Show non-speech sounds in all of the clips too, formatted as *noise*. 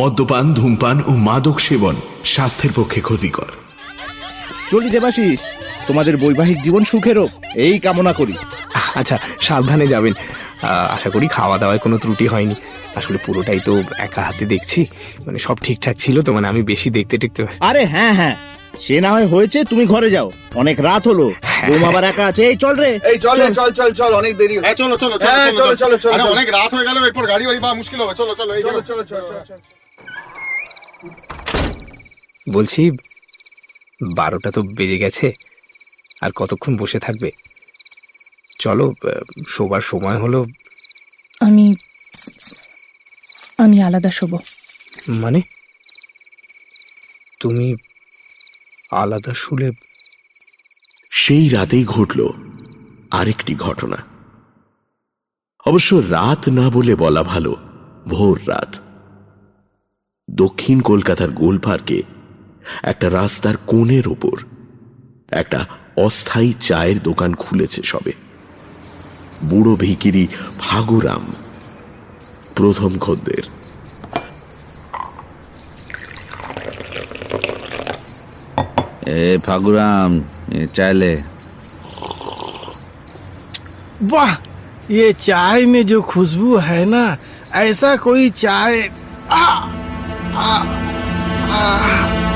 মদ্যপান ধূমপান ও মাদক সেবন স্বাস্থ্যের পক্ষে ক্ষতিকর। চলি দেবাশিস তোমাদের বৈবাহিক জীবন সুখের হোক এই কামনা করি। আচ্ছা সাবধানে যাবেন। আশা করি খাওয়া দাওয়ায় কোনো ত্রুটি হয়নি। আসলে পুরোটাই তো একা হাতে দেখছি। মানে সব ঠিকঠাক ছিল তো মানে আমি বেশি দেখতে টেকতে আরে হ্যাঁ হ্যাঁ। সে না হয় হয়েছে তুমি ঘরে যাও। অনেক রাত হলো। বৌমা আবার একা আছে। এই চল রে। এই চল রে, চল। চল চল অনেক দেরি হ্যাঁ চলো চলো হ্যাঁ, চলো, চলো, চলো, চলো। অনেক রাত হয়ে গেল এরপর গাড়ি বাড়ি পাওয়া মুশকিল হবে। চলো চলো চলো। চলো চলো চলো চলো। বলছি বারোটা তো বেজে গেছে আর কতক্ষণ বসে থাকবে? চলো শোবার সময় হলো। আমি আমি আলাদা শোবো। মানে? তুমি আলাদা শুলে? সেই রাতেই ঘটল আরেকটি ঘটনা। অবশ্য রাত না বলে বলা ভালো ভোর রাত। দক্ষিণ কলকাতার গোলপার্কে একটা রাস্তার কোণের ওপর একটা অস্থায়ী চায়ের দোকান খুলেছে সবে বুড়ো ভিকিরি ফাগুরাম প্রথম খদ্দের ए फागुराम ये चाले वाह ये चाय में जो खुशबू है ना ऐसा कोई चाय आ, आ, आ,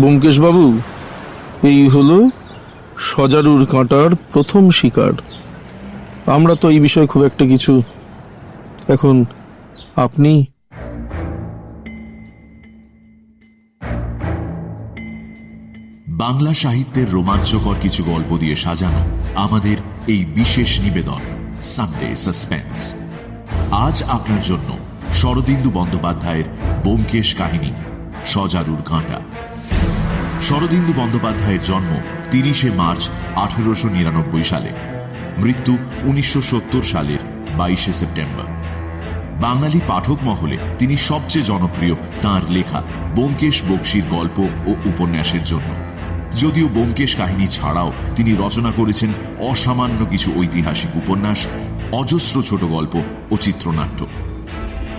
ব্যোমকেশবাবু, এই হলো সজারুর কাঁটার প্রথম শিকার। আমরা তো এই বিষয়ে খুব একটা কিছু এখন আপনি বাংলা সাহিত্যের রোমাঞ্চকর কিছু গল্প দিয়ে সাজানো আমাদের এই বিশেষ নিবেদন সানডে সাসপেন্স আজ আপনার জন্য শরদিন্দু বন্দ্যোপাধ্যায়ের ব্যোমকেশ কাহিনী, সজারুর কাঁটা। শরদিন্দু বন্দ্যোপাধ্যায়ের জন্ম তিরিশে মার্চ আঠেরোশো নিরানব্বই সালে। মৃত্যু উনিশশো সত্তর সালের বাইশে সেপ্টেম্বর। বাঙালি পাঠক মহলে তিনি সবচেয়ে জনপ্রিয় তার লেখা ব্যোমকেশ বক্সির গল্প ও উপন্যাসের জন্য। যদিও ব্যোমকেশ কাহিনী ছাড়াও তিনি রচনা করেছেন অসামান্য কিছু ঐতিহাসিক উপন্যাস, অজস্র ছোট গল্প ও চিত্রনাট্য।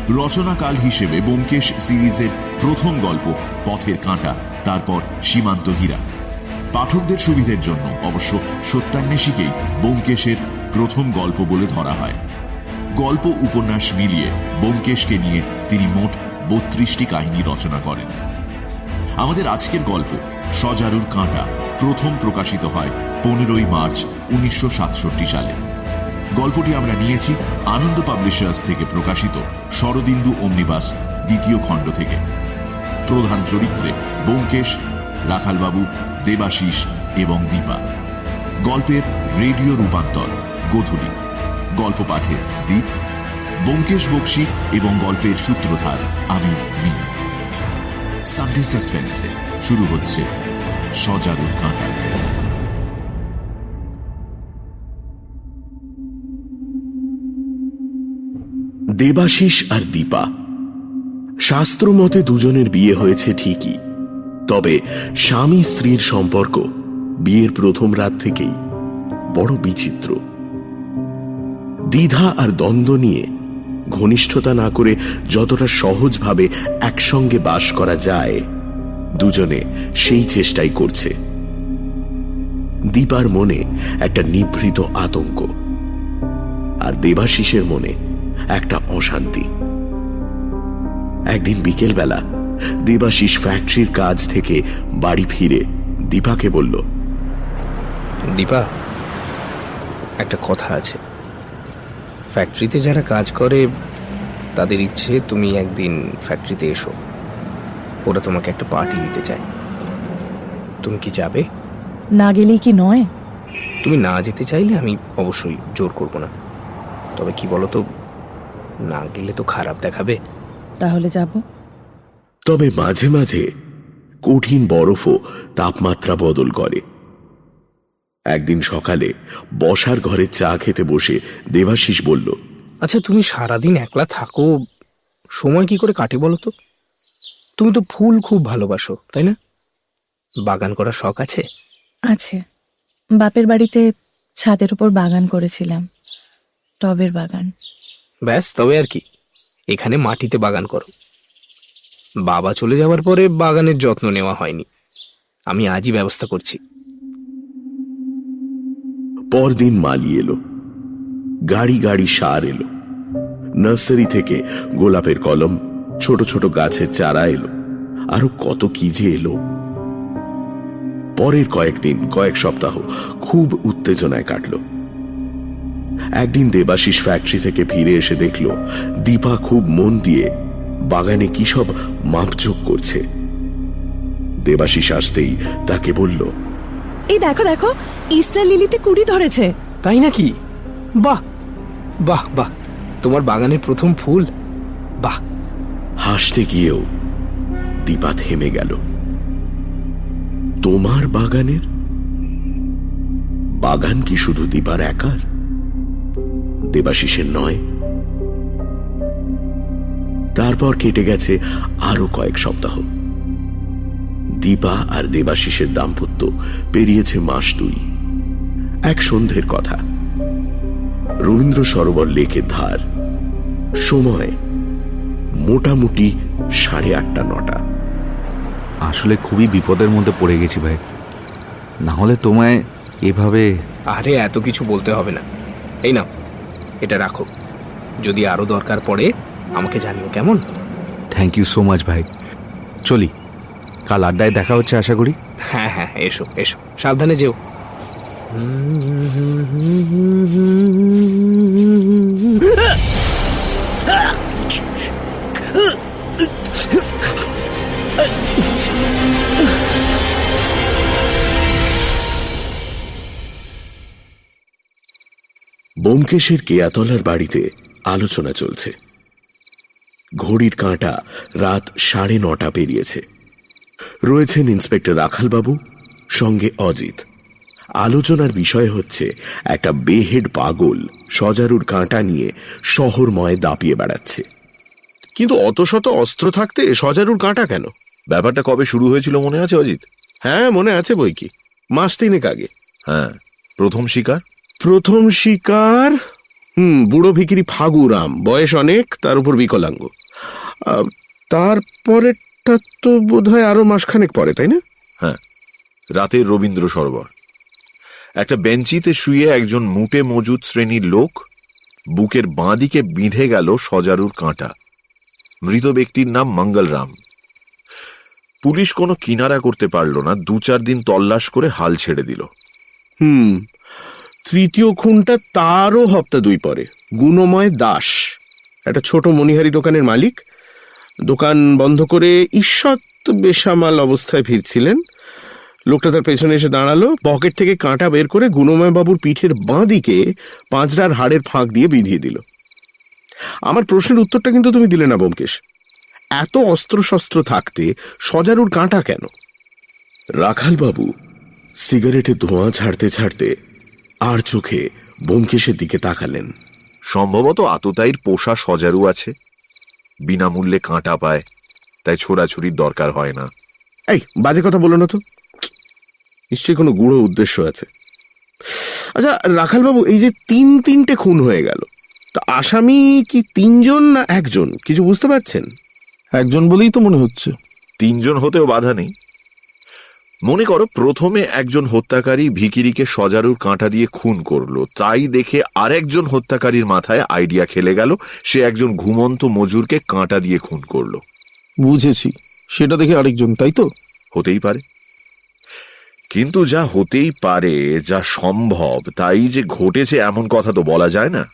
রচনাকাল হিসেবে ব্যোমকেশ সিরিজের প্রথম গল্প, পথের কাঁটা, তারপর সীমান্ত হীরা। পাঠকদের সুবিধের জন্য অবশ্য সত্যান্বেষীকেই ব্যোমকেশের প্রথম গল্প বলে ধরা হয়। গল্প উপন্যাস মিলিয়ে ব্যোমকেশকে নিয়ে তিনি মোট বত্রিশটি কাহিনী রচনা করেন। আমাদের আজকের গল্প, সজারুর কাঁটা, প্রথম প্রকাশিত হয় পনেরোই মার্চ উনিশশো সাতষট্টি সালে। গল্পটি আমরা নিয়েছি আনন্দ পাবলিশার্স থেকে প্রকাশিত শরদিন্দু অমনিবাস দ্বিতীয় খণ্ড থেকে। প্রধান চরিত্রে ব্যোমকেশ, রাখালবাবু, দেবাশিস এবং দীপা। গল্পের রেডিও রূপান্তর, গোধূলি। গল্প পাঠে দ্বীপ ব্যোমকেশ বক্সি এবং গল্পের সূত্রধার আমি মি। সানডে সাসপেন্সে শুরু হচ্ছে সজারুর কাঁটা। দেবাশিস আর দীপা শাস্ত্র মতে দুজনের বিয়ে হয়েছে ঠিকই। তবে স্বামী স্ত্রীর সম্পর্ক বিয়ের প্রথম রাত থেকেই বড় বিচিত্র। দ্বিধা আর দ্বন্দ্ব নিয়ে ঘনিষ্ঠতা না করে যতটা সহজভাবে একসঙ্গে বাস করা যায়, দুজনে সেই চেষ্টাই করছে। দীপার মনে একটা নিভৃত আতঙ্ক, আর দেবাশিসের মনে একটা অশান্তি। একদিন বিকেলবেলা দেবাশিস ফ্যাক্টরির কাজ থেকে বাড়ি ফিরে দীপাকে বলল দীপা একটা কথা আছে। ফ্যাক্টরিতে যারা কাজ করে তাদের ইচ্ছে তুমি একদিন ফ্যাক্টরিতে এসো। ওরা তোমাকে একটা পার্টি দিতে চায়। তুমি কি যাবে? না গেলেই কি নয়? তুমি না যেতে চাইলে আমি অবশ্যই জোর করব না। তবে কি বলো তো না গেলে তো খারাপ দেখাবে। তাহলে যাব। তবে মাঝে মাঝে কঠিন বরফও তাপমাত্রা বদল করে। একদিন সকালে বসার ঘরে চা খেতে বসে দেবাশিস বলল আচ্ছা তুমি সারাদিন একলা থাকো সময় কি করে কাটে বলো তো? তুমি তো ফুল খুব ভালোবাসো তাই না? বাগান করার শখ আছে? আছে। বাপের বাড়িতে ছাদের উপর বাগান করেছিলাম টবের বাগান। ব্যাস তবে আর কি। এখানে মাটিতে বাগান করো। বাবা চলে যাওয়ার পরে বাগানের যত্ন নেওয়া হয়নি। আমি আজই ব্যবস্থা করছি। পরদিন মালি এলো। গাড়ি গাড়ি সার এলো। নার্সারি থেকে গোলাপের কলম, ছোট ছোট গাছের চারা এলো। আরও কত কি যে এলো। পরের কয়েকদিন, কয়েক সপ্তাহ খুব উত্তেজনায় কাটল। একদিন দেবাশিস ফ্যাক্টরি থেকে ফিরে এসে দেখল দীপা খুব মন দিয়ে বাগানে কি সব মাপযোগ করছে। দেবাশিস আসতেই তাকে বলল এই দেখো দেখো ইস্টার লিলিতে কুড়ি ধরেছে। তাই নাকি? বাহ বাহ বাহ তোমার বাগানের প্রথম ফুল। বাহ। হাসতে গিয়েও দীপা থেমে গেল। তোমার বাগানের? বাগান কি শুধু দীপার একার? দেবাশিসের নয়। তারপর কেটে গেছে আরও কয়েক সপ্তাহ। দীপা আর দেবাশিসের দাম্পত্য পেরিয়েছে মাস দুই। এক সন্ধ্যের কথা। রবীন্দ্র সরোবর লেকের ধার। সময় মোটামুটি সাড়ে আটটা নটা। আসলে খুবই বিপদের মধ্যে পড়ে গেছি ভাই। না হলে তোমায় এভাবে আরে এত কিছু বলতে হবে না। এই নাও। এটা রাখো যদি আরও দরকার পড়ে আমাকে জানিও কেমন থ্যাংক ইউ সো মাচ ভাই চলি কাল আড্ডায় দেখা হচ্ছে আশা করি হ্যাঁ হ্যাঁ এসো এসো সাবধানে যেও বোমকেশের কেয়াতলার বাড়িতে আলোচনা চলছে। ঘড়ির কাঁটা রাত সাড়ে নটা পেরিয়েছে। রয়েছেন ইন্সপেক্টর রাখালবাবু সঙ্গে অজিত। আলোচনার বিষয় হচ্ছে একটা বেহেড পাগল সজারুর কাঁটা নিয়ে শহরময় দাপিয়ে বেড়াচ্ছে। কিন্তু অত শত অস্ত্র থাকতে সজারুর কাঁটা কেন? ব্যাপারটা কবে শুরু হয়েছিল মনে আছে অজিত? হ্যাঁ মনে আছে বই কি। মাস তিনেক আগে। হ্যাঁ প্রথম শিকার? প্রথম শিকার? হুম বুড়ো ভিকিরি ফাগুরাম। বয়স অনেক তার উপর বিকলাঙ্গ। তারপরেরটা তো বোধ হয় আরও মাসখানেক পরে তাই না? হ্যাঁ রাতের রবীন্দ্র সরোবর। একটা বেঞ্চিতে শুয়ে একজন মুটে মজুদ শ্রেণির লোক বুকের বাঁদিকে বিঁধে গেল সজারুর কাঁটা। মৃত ব্যক্তির নাম মঙ্গলরাম। পুলিশ কোনো কিনারা করতে পারল না দু চার দিন তল্লাশ করে হাল ছেড়ে দিল। হুম তৃতীয় খুনটা তারও হপ্তা দুই পরে। গুণময় দাস। একটা ছোট মনিহারি দোকানের মালিক। দোকান বন্ধ করে ঈষৎ বেসামাল অবস্থায় ফিরছিলেন। লোকটা তার পেছনে এসে দাঁড়াল, পকেট থেকে কাঁটা বের করে গুণময় বাবুর পিঠের বাঁ দিকে হাড়ের ফাঁক দিয়ে বিঁধিয়ে দিল। আমার প্রশ্নের উত্তরটা কিন্তু তুমি দিলে না, বোমকেশ। এত অস্ত্রশস্ত্র থাকতে সজারুর কাঁটা কেন? রাখালবাবু, সিগারেটে ধোঁয়া ছাড়তে ছাড়তে আর চোখে বোমকেশের দিকে তাকালেন। সম্ভবত আততায়ীর পোষা সজারু আছে। বিনামূল্যে কাঁটা পায় তাই ছোড়াছুরির দরকার হয় না। এই বাজে কথা বলো না তো। নিশ্চয়ই কোনো গুঢ় উদ্দেশ্য আছে। আচ্ছা রাখালবাবু এই যে তিন তিনটে খুন হয়ে গেল তা আসামি কি তিনজন না একজন? কিছু বুঝতে পারছেন? একজন বলেই তো মনে হচ্ছে। তিনজন হতেও বাধা নেই। মনে করো প্রথমে একজন হত্যাকারী ভিকিরিকে সজারুর কাঁটা দিয়ে খুন করল তাই দেখে আরেকজন হত্যাকারীর মাথায় আইডিয়া খেলে গেল সে একজন ঘুমন্ত মজুরকে কাঁটা দিয়ে খুন করল। বুঝেছি সেটা দেখে আরেকজন তাই তো? হতেই পারে। কিন্তু যা হতেই পারে যা সম্ভব তাই যে ঘটেছে এমন কথা তো বলা যায় না।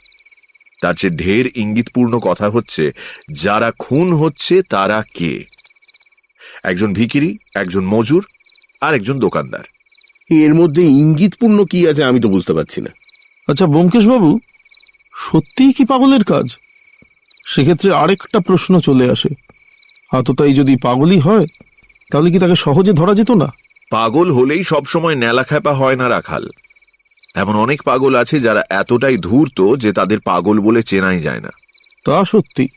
তার চেয়ে ঢের ইঙ্গিতপূর্ণ কথা হচ্ছে যারা খুন হচ্ছে তারা কে? একজন ভিকিরি একজন মজুর আর একজন দোকানদার। এর মধ্যে ইঙ্গিতপূর্ণ কি আছে আমি তো বুঝতে পারছি না। আচ্ছা ব্যোমকেশ বাবু সত্যিই কি পাগলের কাজ? সেক্ষেত্রে আরেকটা প্রশ্ন চলে আসে। আততাই যদি পাগলই হয় তাহলে কি তাকে সহজে ধরা যেত না? পাগল হলেই সবসময় ন্যালাখ্যাপা হয় না রাখাল। এমন অনেক পাগল আছে যারা এতটাই ধূর্ত যে তাদের পাগল বলে চেনাই যায় না। তা সত্যি।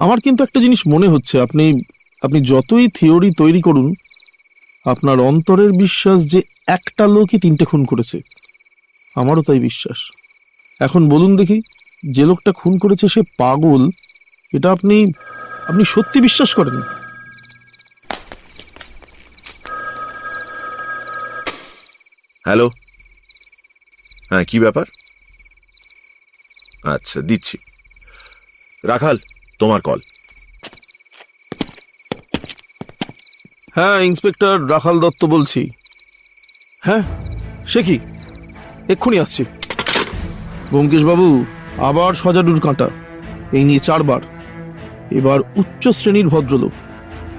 আমার কিন্তু একটা জিনিস মনে হচ্ছে আপনি আপনি যতই থিওরি তৈরি করুন আপনার অন্তরের বিশ্বাস যে একটা লোকই তিনটে খুন করেছে, আমারও তাই বিশ্বাস। এখন বলুন দেখি, যে লোকটা খুন করেছে সে পাগল, এটা আপনি আপনি সত্যি বিশ্বাস করেন? হ্যালো? হ্যাঁ কি ব্যাপার? আচ্ছা দিচ্ছি। রাখাল, তোমার কল। হ্যাঁ ইন্সপেক্টর রাখাল দত্ত বলছি। হ্যাঁ সে কি? এক্ষুনি আসছি। ব্যোমকেশ বাবু আবার সজারুর কাঁটা। এই নিয়ে চারবার। এবার উচ্চ শ্রেণির ভদ্রলোক।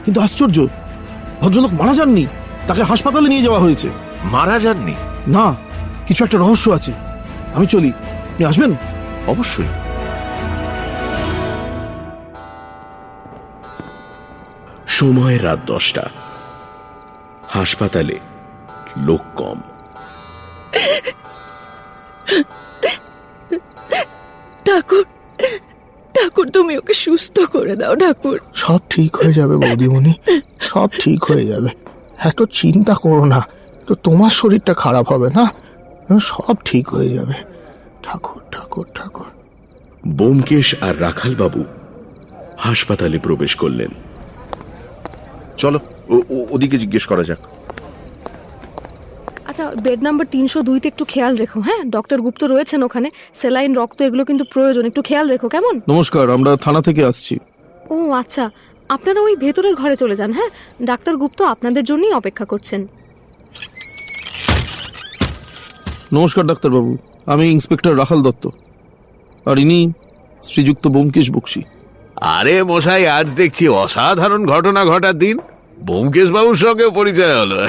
কিন্তু আশ্চর্য ভদ্রলোক মারা যাননি? তাকে হাসপাতালে নিয়ে যাওয়া হয়েছে। মারা যাননি? না কিছু একটা রহস্য আছে। আমি চলি। আপনি আসবেন? অবশ্যই। সময় রাত দশটা। হাসপাতালে লোক কম। ঠাকুর ঠাকুর তুমি ওকে সুস্থ করে দাও ঠাকুর। সব ঠিক হয়ে যাবে বৌদিমণি সব ঠিক হয়ে যাবে। এত চিন্তা করো না তো তোমার শরীরটা খারাপ হবে না? সব ঠিক হয়ে যাবে। ঠাকুর ঠাকুর ঠাকুর। বোমকেশ আর রাখাল বাবু হাসপাতালে প্রবেশ করলেন। চলো। ওদিকে জিজ্ঞেস করা যাক। আচ্ছা বেড নাম্বার তিনশো দুইতে একটু খেয়াল রেখো হ্যাঁ? ডক্টর গুপ্ত রয়েছেন ওখানে সেলাইন রক্ত এগুলো কিন্তু প্রয়োজন একটু খেয়াল রেখো কেমন? নমস্কার আমরা থানা থেকে আসছি। ও আচ্ছা আপনারা ওই ভেতরের ঘরে চলে যান হ্যাঁ? ডাক্তার গুপ্ত আপনাদের জন্যই অপেক্ষা করছেন। নমস্কার ডাক্তারবাবু আমি ইন্সপেক্টর রাখাল দত্ত আর ইনি শ্রীযুক্ত ব্যোমকেশ বক্সি। আরে মশাই আজ দেখছি অসাধারণ ঘটনা ঘটার দিন। বাবুর সঙ্গে পরিচয় হলো।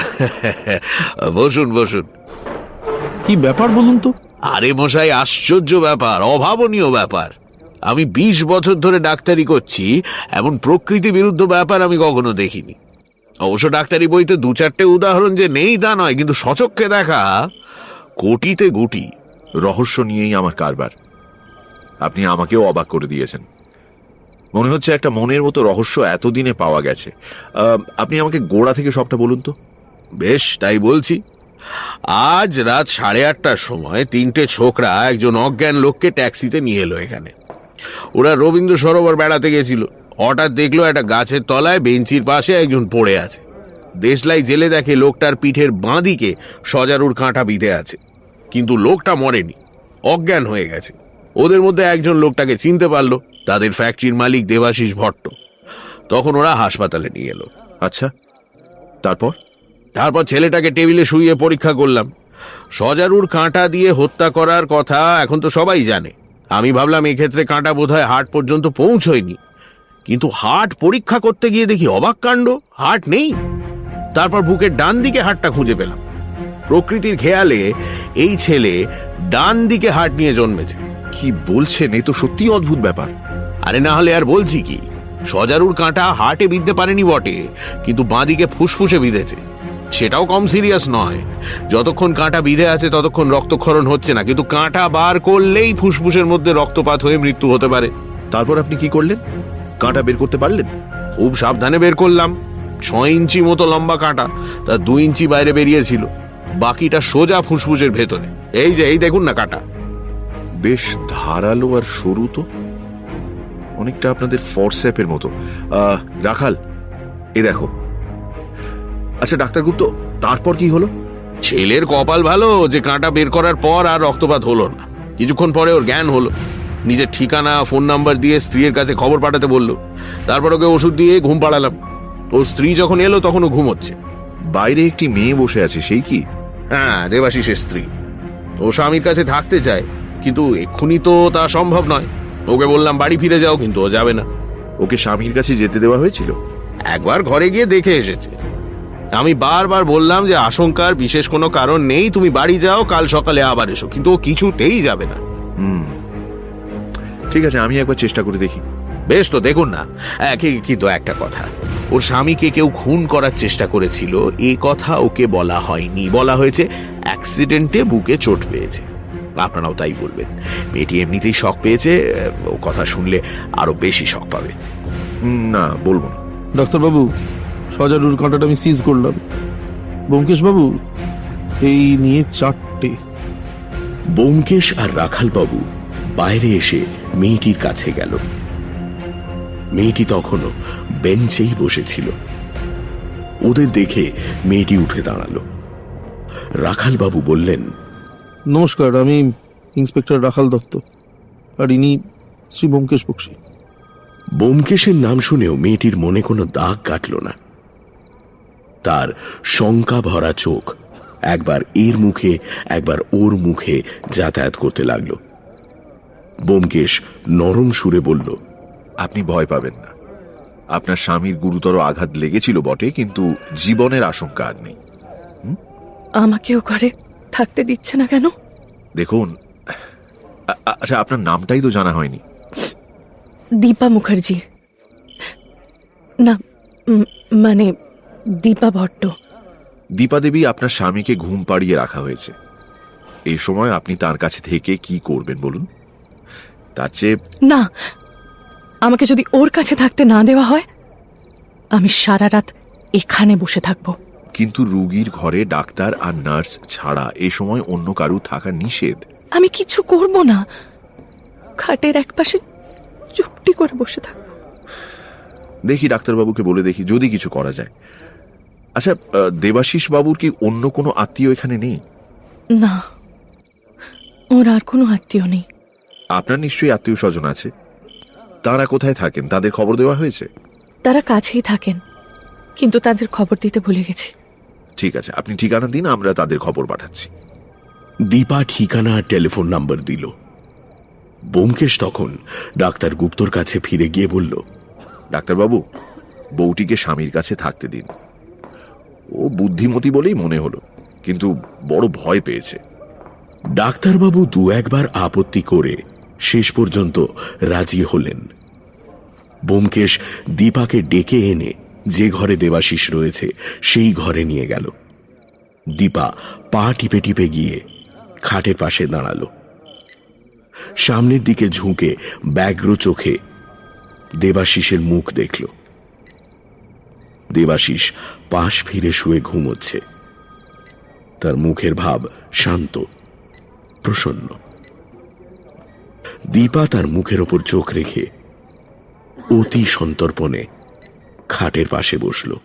বসুন বসুন। কি ব্যাপার বলুন তো? আরে মশাই আশ্চর্য ব্যাপার অভাবনীয় ব্যাপার। আমি বিশ বছর ধরে ডাক্তারি করছি এমন প্রকৃতি বিরুদ্ধ ব্যাপার আমি কখনো দেখিনি। অবশ্য ডাক্তারি বইতে দু চারটে উদাহরণ যে নেই তা নয় কিন্তু সচক্ষে দেখা কোটিতে গুটি রহস্য নিয়েই আমার কারবার। আপনি আমাকেও অবাক করে দিয়েছেন। মনে হচ্ছে একটা মনের মতো রহস্য এতদিনে পাওয়া গেছে। আপনি আমাকে গোড়া থেকে সবটা বলুন তো। বেশ, তাই বলছি। আজ রাত সাড়ে আটটার সময় তিনটে ছোকরা একজন অজ্ঞান লোককে ট্যাক্সিতে নিয়ে এলো এখানে। ওরা রবীন্দ্র সরোবর বেড়াতে গেছিল। হঠাৎ দেখল একটা গাছের তলায় বেঞ্চির পাশে একজন পড়ে আছে। দেশলাই জেলে দেখে লোকটার পিঠের বাঁদিকে সজারুর কাঁটা বিঁধে আছে। কিন্তু লোকটা মরেনি, অজ্ঞান হয়ে গেছে। ওদের মধ্যে একজন লোকটাকে চিনতে পারল তাদের ফ্যাক্টরির মালিক দেবাশিস ভট্ট। তখন ওরা হাসপাতালে নিয়ে এলো। আচ্ছা। তারপর? তারপর ছেলেটাকে টেবিলে শুইয়ে পরীক্ষা করলাম। সজারুর কাঁটা দিয়ে হত্যা করার কথা এখন তো সবাই জানে। আমি ভাবলাম এক্ষেত্রে কাঁটা বোধহয় হাট পর্যন্ত পৌঁছয়নি। কিন্তু হাট পরীক্ষা করতে গিয়ে দেখি অবাক কাণ্ড হাট নেই। তারপর বুকের ডান দিকে হাটটা খুঁজে পেলাম। প্রকৃতির খেয়ালে এই ছেলে ডান দিকে হাট নিয়ে জন্মেছে। কি বলছেন? এই তো সত্যি অদ্ভুত ব্যাপার। আরে না হলে আর বলছি কি? সজারুর কাঁটা হাটে বিঁধতে পারেনি বটে কিন্তু বাঁদিকে ফুসফুসে বিঁধেছে। সেটাও কম সিরিয়াস নয়। যতক্ষণ কাঁটা বিঁধে আছে ততক্ষণ রক্তক্ষরণ হচ্ছে না। কিন্তু কাঁটা বার করলেই ফুসফুসের মধ্যে রক্তপাত হয়ে মৃত্যু হতে পারে। তারপর আপনি কি করলেন? কাঁটা বের করতে পারলেন? খুব সাবধানে বের করলাম। ছয় ইঞ্চি মতো লম্বা কাঁটা তা দু ইঞ্চি বাইরে বেরিয়েছিল। বাকিটা সোজা ফুসফুসের ভেতরে। এই যে এই দেখুন না কাঁটা। বেশ ধারালো আর সরু তো? অনেকটা আপনাদের ফরস্যাপের মতো। রাখাল এ দেখো। আচ্ছা ডাক্তার গুপ্ত তারপর কি হলো? ছেলের কপাল ভালো যে কাঁটা বের করার পর আর রক্তপাত হলো না। কিছুক্ষণ পরে ওর জ্ঞান হলো। নিজের ঠিকানা ফোন নাম্বার দিয়ে স্ত্রীর কাছে খবর পাঠাতে বলল। তারপর ওকে ওষুধ দিয়ে ঘুম পাড়ালাম। ও স্ত্রী যখন এলো তখন ও ঘুমোচ্ছে। বাইরে একটি মেয়ে বসে আছে সেই কি? হ্যাঁ দেবাশিসের স্ত্রী। ও স্বামীর কাছে থাকতে চায়। কিন্তু এক্ষুনি তো তা সম্ভব নয়। ওকে বললাম বাড়ি ফিরে যাও কিন্তু ও যাবে না। ওকে স্বামীর কাছে যেতে দেওয়া হয়েছিল? একবার ঘরে গিয়ে দেখে এসেছে। আমি বারবার বললাম যে আশঙ্কার বিশেষ কোনো কারণ নেই তুমি বাড়ি যাও কাল সকালে আবার এসো কিন্তু ও কিছুতেই যাবে না। হুম। ঠিক আছে আমি একবার চেষ্টা করে দেখি। বেশ তো দেখুন না। কিন্তু একটা কথা। ওর স্বামীকে কেউ খুন করার চেষ্টা করেছিল এ কথা ওকে বলা হয়নি। বলা হয়েছে অ্যাক্সিডেন্টে বুকে চোট পেয়েছে। আপনারাও তাই বলবেন। মেয়েটি এমনিতেই শখ পেয়েছে ও কথা শুনলে আরও বেশি শখ পাবে। না বলব না। ডাক্তারবাবু সজারুর কাঁটাটা আমি সিজ করলাম। ব্যোমকেশ বাবু এই নিয়ে চারটে। ব্যোমকেশ আর রাখালবাবু বাইরে এসে মেয়েটির কাছে গেল। মেয়েটি তখনও বেঞ্চেই বসেছিল। ওদের দেখে মেয়েটি উঠে দাঁড়াল। রাখালবাবু বললেন নমস্কার আমি ইন্সপেক্টর রাখাল দত্ত আর ইনি শ্রী ব্যোমকেশ বক্সী। বোমকেশের নাম শুনেও মেয়েটির মনে কোনো দাগ কাটল না। তার শঙ্কা ভরা চোখ একবার এর মুখে একবার ওর মুখে যাতায়াত করতে লাগল। বোমকেশ নরম সুরে বলল আপনি ভয় পাবেন না। আপনার স্বামীর গুরুতর আঘাত লেগেছিল বটে কিন্তু জীবনের আশঙ্কা আর নেই। আমাকেও ঘরে থাকতে দিচ্ছে না কেন? দেখুন আচ্ছা আপনার নামটাই তো জানা হয়নি। দীপা মুখার্জি। না মানে দীপা ভট্ট। দীপা দেবী আপনার স্বামীকে ঘুম পাড়িয়ে রাখা হয়েছে। এই সময় আপনি তার কাছে থেকে কি করবেন বলুন? তার চেয়ে না আমাকে যদি ওর কাছে থাকতে না দেওয়া হয় আমি সারা রাত এখানে বসে থাকব। কিন্তু রুগীর ঘরে ডাক্তার আর নার্স ছাড়া এ সময় অন্য কারু থাকা নিষেধ। আমি কিছু করব না। খাটের একপাশে চুপটি করে বসে থাক। দেখি ডাক্তারবাবুকে বলে দেখি যদি কিছু করা যায়। আচ্ছা দেবাশিস বাবুর কি অন্য কোনো আত্মীয় এখানে নেই? না ওর আর কোনো আত্মীয় নেই। আপনার নিশ্চয়ই আত্মীয় স্বজন আছে। তারা কোথায় থাকেন? তাদের খবর দেওয়া হয়েছে? তারা কাছেই থাকেন কিন্তু তাদের খবর দিতে ভুলে গেছি। ঠিক আছে আপনি ঠিকানা দিন আমরা তাদের খবর পাঠাচ্ছি। দীপা ঠিকানা আর টেলিফোন নাম্বার দিল। বোমকেশ তখন ডাক্তার গুপ্তর কাছে ফিরে গিয়ে বলল ডাক্তারবাবু বউটিকে স্বামীর কাছে থাকতে দিন। ও বুদ্ধিমতী বলেই মনে হলো কিন্তু বড় ভয় পেয়েছে। ডাক্তারবাবু দু একবার আপত্তি করে শেষ পর্যন্ত রাজি হলেন। বোমকেশ দীপাকে ডেকে এনে যে ঘরে দেবাশিস রয়েছে, সেই ঘরে নিয়ে গেল। দীপা পা টিপে টিপে গিয়ে খাটের পাশে দাঁড়াল। সামনের দিকে ঝুঁকে ব্যগ্র চোখে দেবাশিসের মুখ দেখল। দেবাশিস পাশ ফিরে শুয়ে ঘুমোচ্ছে। তার মুখের ভাব শান্ত, প্রসন্ন। দীপা তার মুখের ওপর চোখ রেখে অতি সন্তর্পণে খাটের পাশে বসল।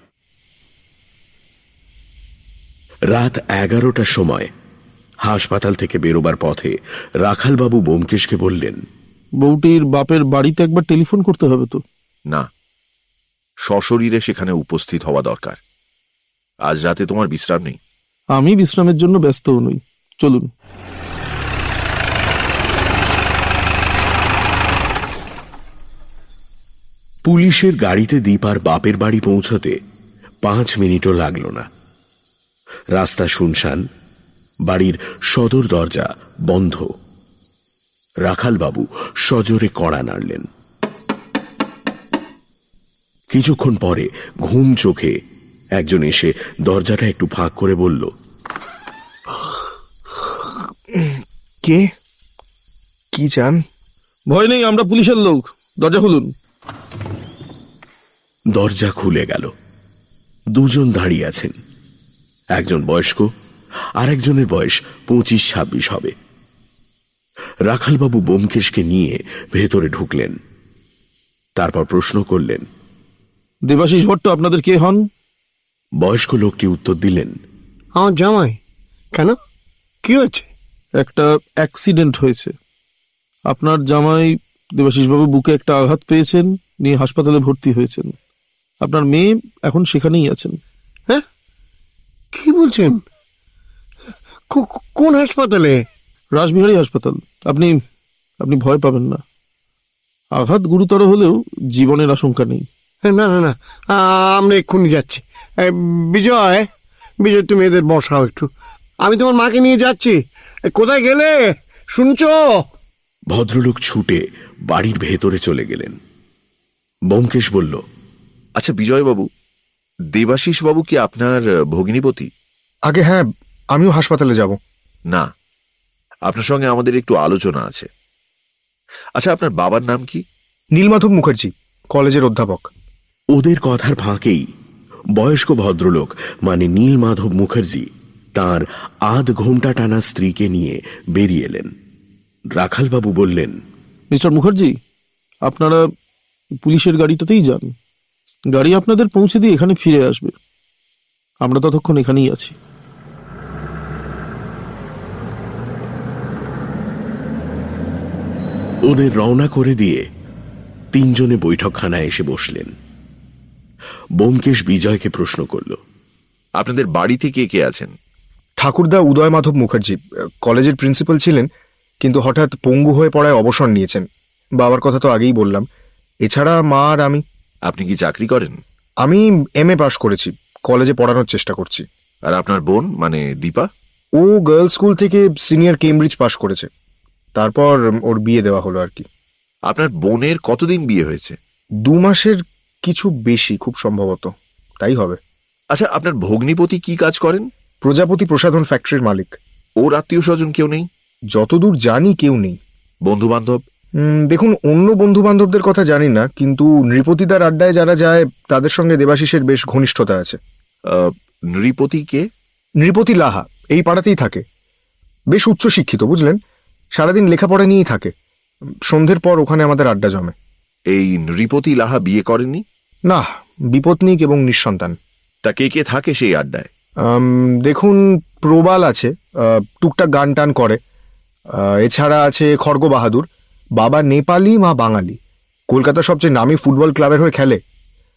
রাত এগারোটার সময় হাসপাতাল থেকে বেরোবার পথে রাখালবাবু বোমকেশকে বললেন বউটির বাপের বাড়িতে একবার টেলিফোন করতে হবে তো। না সশরীরে সেখানে উপস্থিত হওয়া দরকার। আজ রাতে তোমার বিশ্রাম নেই। আমি বিশ্রামের জন্য ব্যস্তও নই। চলুন। পুলিশের গাড়িতে দীপার বাপের বাড়ি পৌঁছতে পাঁচ মিনিটও লাগল না। রাস্তা শুনশান বাড়ির সদর দরজা বন্ধ। রাখালবাবু সজোরে কড়া নাড়লেন। কিছুক্ষণ পরে ঘুম চোখে একজন এসে দরজাটা একটু ফাঁক করে বলল কে? কি চান? ভয় নেই আমরা পুলিশের লোক। দরজা খুলুন। দরজা খুলে গেল। দুজন দাঁড়িয়ে আছেন। একজন বয়স্ক আর একজনের বয়স পঁচিশ ছাব্বিশ হবে। রাখালবাবু বোমকেশকে নিয়ে ভেতরে ঢুকলেন। তারপর প্রশ্ন করলেন দেবাশিস ভট্ট আপনাদের কে হন? বয়স্ক লোকটি উত্তর দিলেন আমার জামাই। কেন? কি হয়েছে? একটা অ্যাক্সিডেন্ট হয়েছে। আপনার জামাই দেবাশিসবাবু বুকে একটা আঘাত পেয়েছেন নিয়ে হাসপাতালে ভর্তি হয়েছেন। আপনার মেয়ে এখন সেখানেই আছেন। হ্যাঁ? কি বলছেন? কোন হাসপাতালে? রাসবিহারী হাসপাতাল। আপনি আপনি ভয় পাবেন না। আঘাত গুরুতর হলেও জীবনের আশঙ্কা নেই। না না না। আমরা এক্ষুনি যাচ্ছি। বিজয় বিজয় তুমি এদের বসাও একটু। আমি তোমার মাকে নিয়ে যাচ্ছি। কোথায় গেলে? শুনছ? ভদ্রলোক ছুটে বাড়ির ভেতরে চলে গেলেন। বোমকেশ বলল আচ্ছা বিজয়বাবু দেবাশিস বাবু কি আপনার ভগিনীপতি? আগে হ্যাঁ আমিও হাসপাতালে যাব। না আপনার সঙ্গে আমাদের একটু আলোচনা আছে। আচ্ছা আপনার বাবার নাম কি? নীলমাধব মুখার্জি কলেজের অধ্যাপক। ওদের কথার ফাঁকেই বয়স্ক ভদ্রলোক মানে নীল মাধব মুখার্জি তার আধ ঘোমটা টানা স্ত্রীকে নিয়ে বেরিয়ে এলেন। রাখালবাবু বললেন মিস্টার মুখার্জি আপনারা পুলিশের গাড়িটাতেই যান। গাড়ি আপনাদের পৌঁছে দিয়ে এখানে ফিরে আসবে। আমরা ততক্ষণ এখানেই আছি। ওদের রওনা করে দিয়ে তিনজনে বৈঠকখানায় এসে বসলেন। বোমকেশ বিজয়কে প্রশ্ন করল আপনাদের বাড়িতে কে কে আছেন? ঠাকুরদা উদয় মাধব মুখার্জি কলেজের প্রিন্সিপাল ছিলেন কিন্তু হঠাৎ পঙ্গু হয়ে পড়ায় অবসর নিয়েছেন। বাবার কথা তো আগেই বললাম। এছাড়া মা আর আমি আপনি কি চাকরি করেন? আমি এম এ পাশ করেছি কলেজে পড়ানোর চেষ্টা করছি। আর আপনার বোন মানে দীপা? ও গার্লস স্কুল থেকে সিনিয়র কেমব্রিজ পাশ করেছে। তারপর ওর বিয়ে দেওয়া হলো আর কি। আপনার বোনের কতদিন বিয়ে হয়েছে? দু মাসের কিছু বেশি খুব সম্ভবত। তাই হবে। আচ্ছা আপনার ভগ্নিপতি কি কাজ করেন? প্রজাপতি প্রসাধন ফ্যাক্টরির মালিক। ওর আত্মীয় স্বজন কেউ নেই? যতদূর জানি কেউ নেই। বন্ধু বান্ধব দেখুন অন্য বন্ধু বান্ধবদের কথা জানি না কিন্তু নৃপতিদার আড্ডায় যারা যায় তাদের সঙ্গে দেবাশিসের বেশ ঘনিষ্ঠতা আছে। নৃপতি কে? নৃপতি লাহা এই পাড়াতেই থাকে। বেশ উচ্চশিক্ষিত বুঝলেন? সারাদিন লেখাপড়া নিয়েই থাকে। সন্ধ্যের পর ওখানে আমাদের আড্ডা জমে। এই নৃপতি লাহা বিয়ে করেনি না বিপত্নিক এবং নিঃসন্তান। তা কে কে থাকে সেই আড্ডায়? দেখুন প্রবাল আছে টুকটাক গান টান করে। এছাড়া আছে খড়গ বাহাদুর। বাবা নেপালি মা বাঙালি। কলকাতার সবচেয়ে নামি ফুটবল ক্লাবের হয়ে খেলে।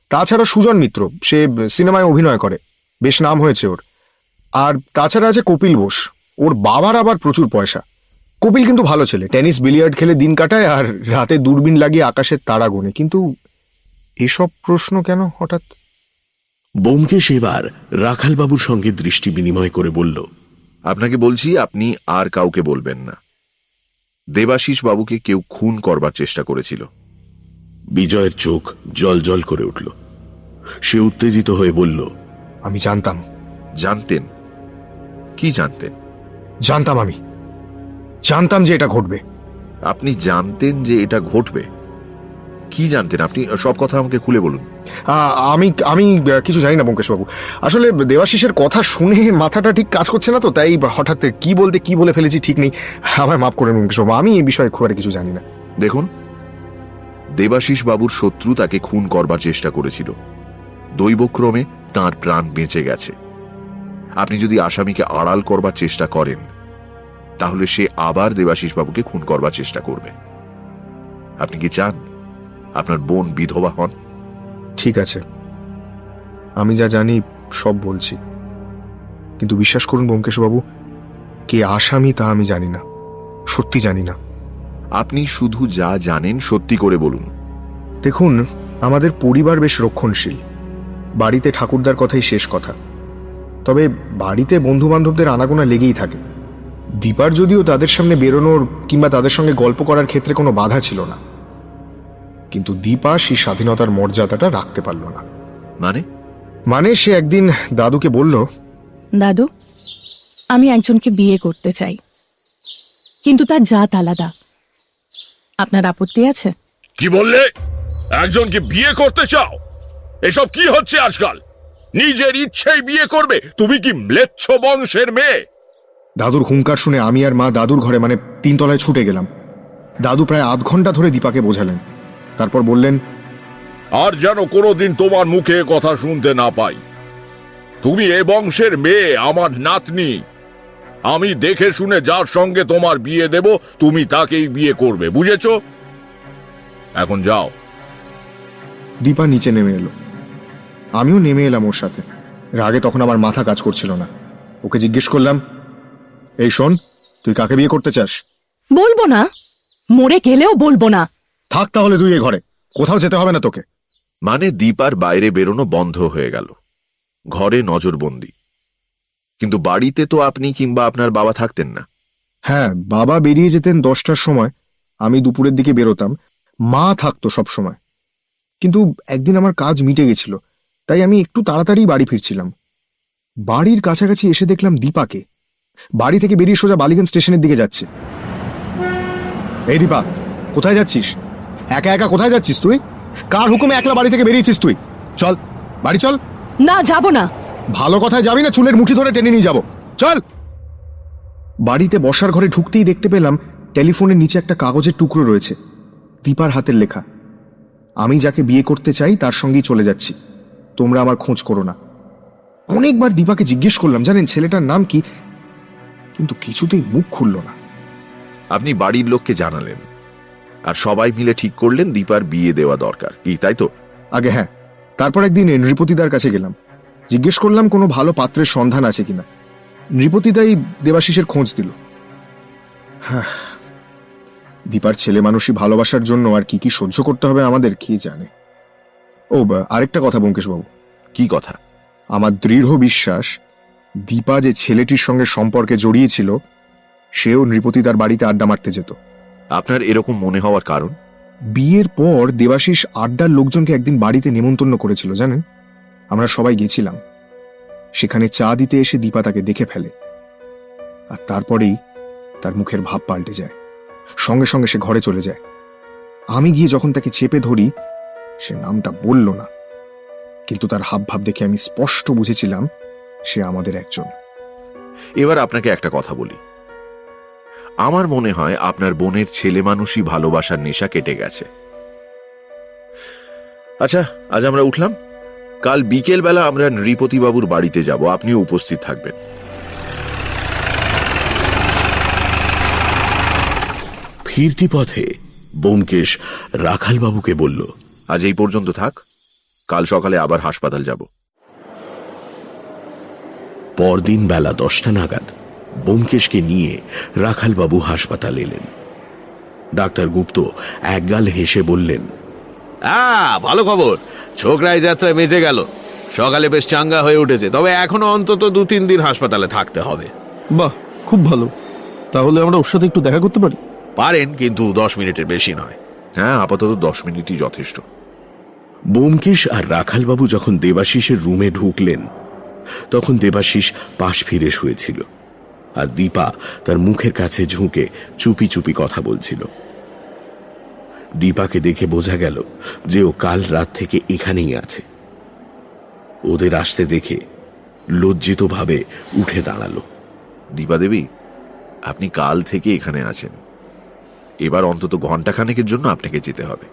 তাছাড়া সুজন মিত্র সে সিনেমায় অভিনয় করে। বেশ নাম হয়েছে ওর। আর তাছাড়া আছে কপিল বোস। ওর বাবার আবার প্রচুর পয়সা। কপিল কিন্তু ভালো ছেলে। টেনিস বিলিয়ার্ড খেলে দিন কাটায় আর রাতে দূরবীন লাগিয়ে আকাশের তারা গোনে। কিন্তু এসব প্রশ্ন কেন হঠাৎ? বোমকেশ এবার রাখালবাবুর সঙ্গে দৃষ্টি বিনিময় করে বলল আপনাকে বলছি আপনি আর কাউকে বলবেন না। দেবাশিস বাবুকে কেউ খুন করবার চেষ্টা করেছিল। বিজয়ের চোখ জল জল করে উঠল। সে উত্তেজিত হয়ে বলল আমি জানতাম। জানতেন? কি জানতেন? জানতাম আমি। জানতাম যে এটা ঘটবে। আপনি জানতেন যে এটা ঘটবে? কি জানতেন আপনি? সব কথা আমাকে খুলে বলুন। আমি আমি কিছু জানি না বাবু আসলে দেবাশিসের কথা শুনে মাথাটা ঠিক কাজ করছে না তো তাই হঠাৎ কি বলতে কি বলে ফেলেছি ঠিক নেই। আমায় মাফ করেন বাবু আমি এই বিষয়ে খুব একটা কিছু জানি না। দেখুন দেবাশিস বাবুর শত্রু তাকে খুন করবার চেষ্টা করেছিল। দৈবক্রমে তার প্রাণ বেঁচে গেছে। আপনি যদি আসামিকে আড়াল করবার চেষ্টা করেন তাহলে সে আবার দেবাশিস বাবুকে খুন করবার চেষ্টা করবে। আপনি কি চান? আপনার বোন বিধবা হন? ঠিক আছে। আমি যা জানি সব বলছি। কিন্তু বিশ্বাস করুন বাবু কে আসামি তা আমি জানি না। সত্যি জানি না। আপনি শুধু যা জানেন সত্যি করে বলুন। দেখুন আমাদের পরিবার বেশ রক্ষণশীল। বাড়িতে ঠাকুরদার কথাই শেষ কথা। তবে বাড়িতে বন্ধু বান্ধবদের আনাগোনা লেগেই থাকে। দীপার যদিও তাদের সামনে বেরোনোর কিংবা তাদের সঙ্গে গল্প করার ক্ষেত্রে কোনো বাধা ছিল না। কিন্তু দীপা সেই স্বাধীনতার মর্যাদাটা রাখতে পারল না। মানে? মানে সে একদিন দাদুকে বলল দাদু আমি একজনকে বিয়ে করতে চাই কিন্তু তার জাত আলাদা। আপনার আপত্তি আছে? কি বললে? একজনকে বিয়ে করতে চাও? এসব কি হচ্ছে আজকাল? নিজের ইচ্ছেই বিয়ে করবে? তুমি কি ম্লেচ্ছ বংশের মেয়ে? দাদুর হুঙ্কার শুনে আমি আর মা দাদুর ঘরে মানে তিনতলায় ছুটে গেলাম। দাদু প্রায় আধ ঘণ্টা ধরে দীপাকে বোঝালেন। তারপর বললেন আর যেন কোনোদিন তোমার মুখে কথা শুনতে না পাই। তুমি এ বংশের মেয়ে আমার নাতনি। আমি দেখে শুনে যার সঙ্গে তোমার বিয়ে দেব তুমি তাকেই বিয়ে করবে বুঝেছ? এখন যাও। দীপা নিচে নেমে এলো। আমিও নেমে এলাম ওর সাথে। রাগে তখন আমার মাথা কাজ করছিল না। ওকে জিজ্ঞেস করলাম এই শোন তুই কাকে বিয়ে করতে চাস? বলব না। মরে গেলেও বলব না। থাক তাহলে তুই এ ঘরে। কোথাও যেতে হবে না তোকে। মানে দীপার বাইরে বেরোনো বন্ধ হয়ে গেল। ঘরে নজরবন্দি। কিন্তু বাড়িতে তো আপনি কিংবা আপনার বাবা থাকতেন না। হ্যাঁ বাবা বেরিয়ে যেতেন দশটার সময়। আমি দুপুরের দিকে বেরোতাম। মা থাকতো সব সময়। কিন্তু একদিন আমার কাজ মিটে গেছিল। তাই আমি একটু তাড়াতাড়ি বাড়ি ফিরছিলাম। বাড়ির কাছাকাছি এসে দেখলাম দীপাকে। বাড়ি থেকে বেরিয়ে সোজা বালিগঞ্জ স্টেশনের দিকে যাচ্ছে। এই দীপা কোথায় যাচ্ছিস? একা একা কোথায় যাচ্ছিস তুই? কার হুকুমে একলা বাড়ি থেকে বেরিয়েছিস তুই? চল বাড়ি চল। না যাব না। ভালো কথায় যাবি না চুলের মুঠি ধরে টেনে নিয়ে যাব। চল। বাড়িতে বসার ঘরে ঢুকতেই দেখতে পেলাম টেলিফোনের নিচে একটা কাগজের টুকরো রয়েছে দীপার হাতের লেখা। আমি যাকে বিয়ে করতে চাই তার সঙ্গেই চলে যাচ্ছি। তোমরা আমার খোঁজ করো না। অনেকবার দীপাকে জিজ্ঞেস করলাম জানেন ছেলেটার নাম কি? কিন্তু কিছুতেই মুখ খুলল না। আপনি বাড়ির লোককে জানালেন। সবাই মিলে ঠিক করলেন দীপার বিয়ে দেওয়া দরকার। কি তাই তো? আগে হ্যাঁ তারপর একদিন নৃপতিদার কাছে গেলাম। জিজ্ঞেস করলাম কোনো ভালো পাত্রের সন্ধান আছে কিনা? নৃপতিদাই দেবাশিসের খোঁজ দিল। হ্যাঁ দীপার ছেলে মানুষই ভালোবাসার জন্য আর কি কি সহ্য করতে হবে আমাদের কি জানে। ও বা, আরেকটা কথা বাবু কি কথা? আমার দৃঢ় বিশ্বাস দীপা যে ছেলেটির সঙ্গে সম্পর্কে জড়িয়েছিল সেও নৃপতিদার বাড়িতে আড্ডা মারতে যেত। আপনার এরকম মনে হওয়ার কারণ? বিয়ের পর দেবাশিস আড্ডার লোকজনকে একদিন বাড়িতে নেমন্তন্ন করেছিল জানেন? আমরা সবাই গেছিলাম। সেখানে চা দিতে এসে দীপা তাকে দেখে ফেলে। আর তারপরেই তার মুখের ভাব পাল্টে যায়। সঙ্গে সঙ্গে সে ঘরে চলে যায়। আমি গিয়ে যখন তাকে চেপে ধরি সে নামটা বলল না। কিন্তু তার হাব ভাব দেখে আমি স্পষ্ট বুঝেছিলাম সে আমাদের একজন। এবার আপনাকে একটা কথা বলি। আমার মনে হয় আপনার বোনের ছেলে মানুষই ভালোবাসার নেশা কেটে গেছে। আচ্ছা আজ আমরা উঠলাম। কাল বিকেল বেলা আমরা নৃপতি বাবুর বাড়িতে যাব। আপনিও উপস্থিত থাকবেন। ফিরতি পথে বোমকেশ রাখালবাবুকে বলল, আজ এই পর্যন্ত থাক। কাল সকালে আবার হাসপাতাল যাব। পরদিন বেলা দশটা নাগাদ বোমকেশকে নিয়ে রাখালবাবু হাসপাতাল এলেন। ডাক্তার গুপ্ত একগাল হেসে বললেন আহ ভালো খবর। ছোকরাই যাত্রায় বেঁচে গেল। সকালে বেশ চাঙ্গা হয়ে উঠেছে তবে এখনও অন্তত দু তিন দিন হাসপাতালে থাকতে হবে। বাহ খুব ভালো। তাহলে আমরা ওর সাথে একটু দেখা করতে পারি? পারেন কিন্তু দশ মিনিটের বেশি নয়। হ্যাঁ আপাতত দশ মিনিটই যথেষ্ট। বোমকেশ আর রাখালবাবু যখন দেবাশিসের রুমে ঢুকলেন তখন দেবাশিস পাশ ফিরে শুয়েছিল। আর দীপা তার মুখের কাছে ঝুঁকে চুপি চুপি কথা বলছিল। দীপাকে দেখে বোঝা গেল যে ও কাল রাত থেকে এখানেই আছে। ওদের আসতে দেখে লজ্জিতভাবে উঠে দাঁড়াল। দীপা দেবী আপনি কাল থেকে এখানে আছেন। এবার অন্তত ঘন্টাখানেকের জন্য আপনাকে যেতে হবে।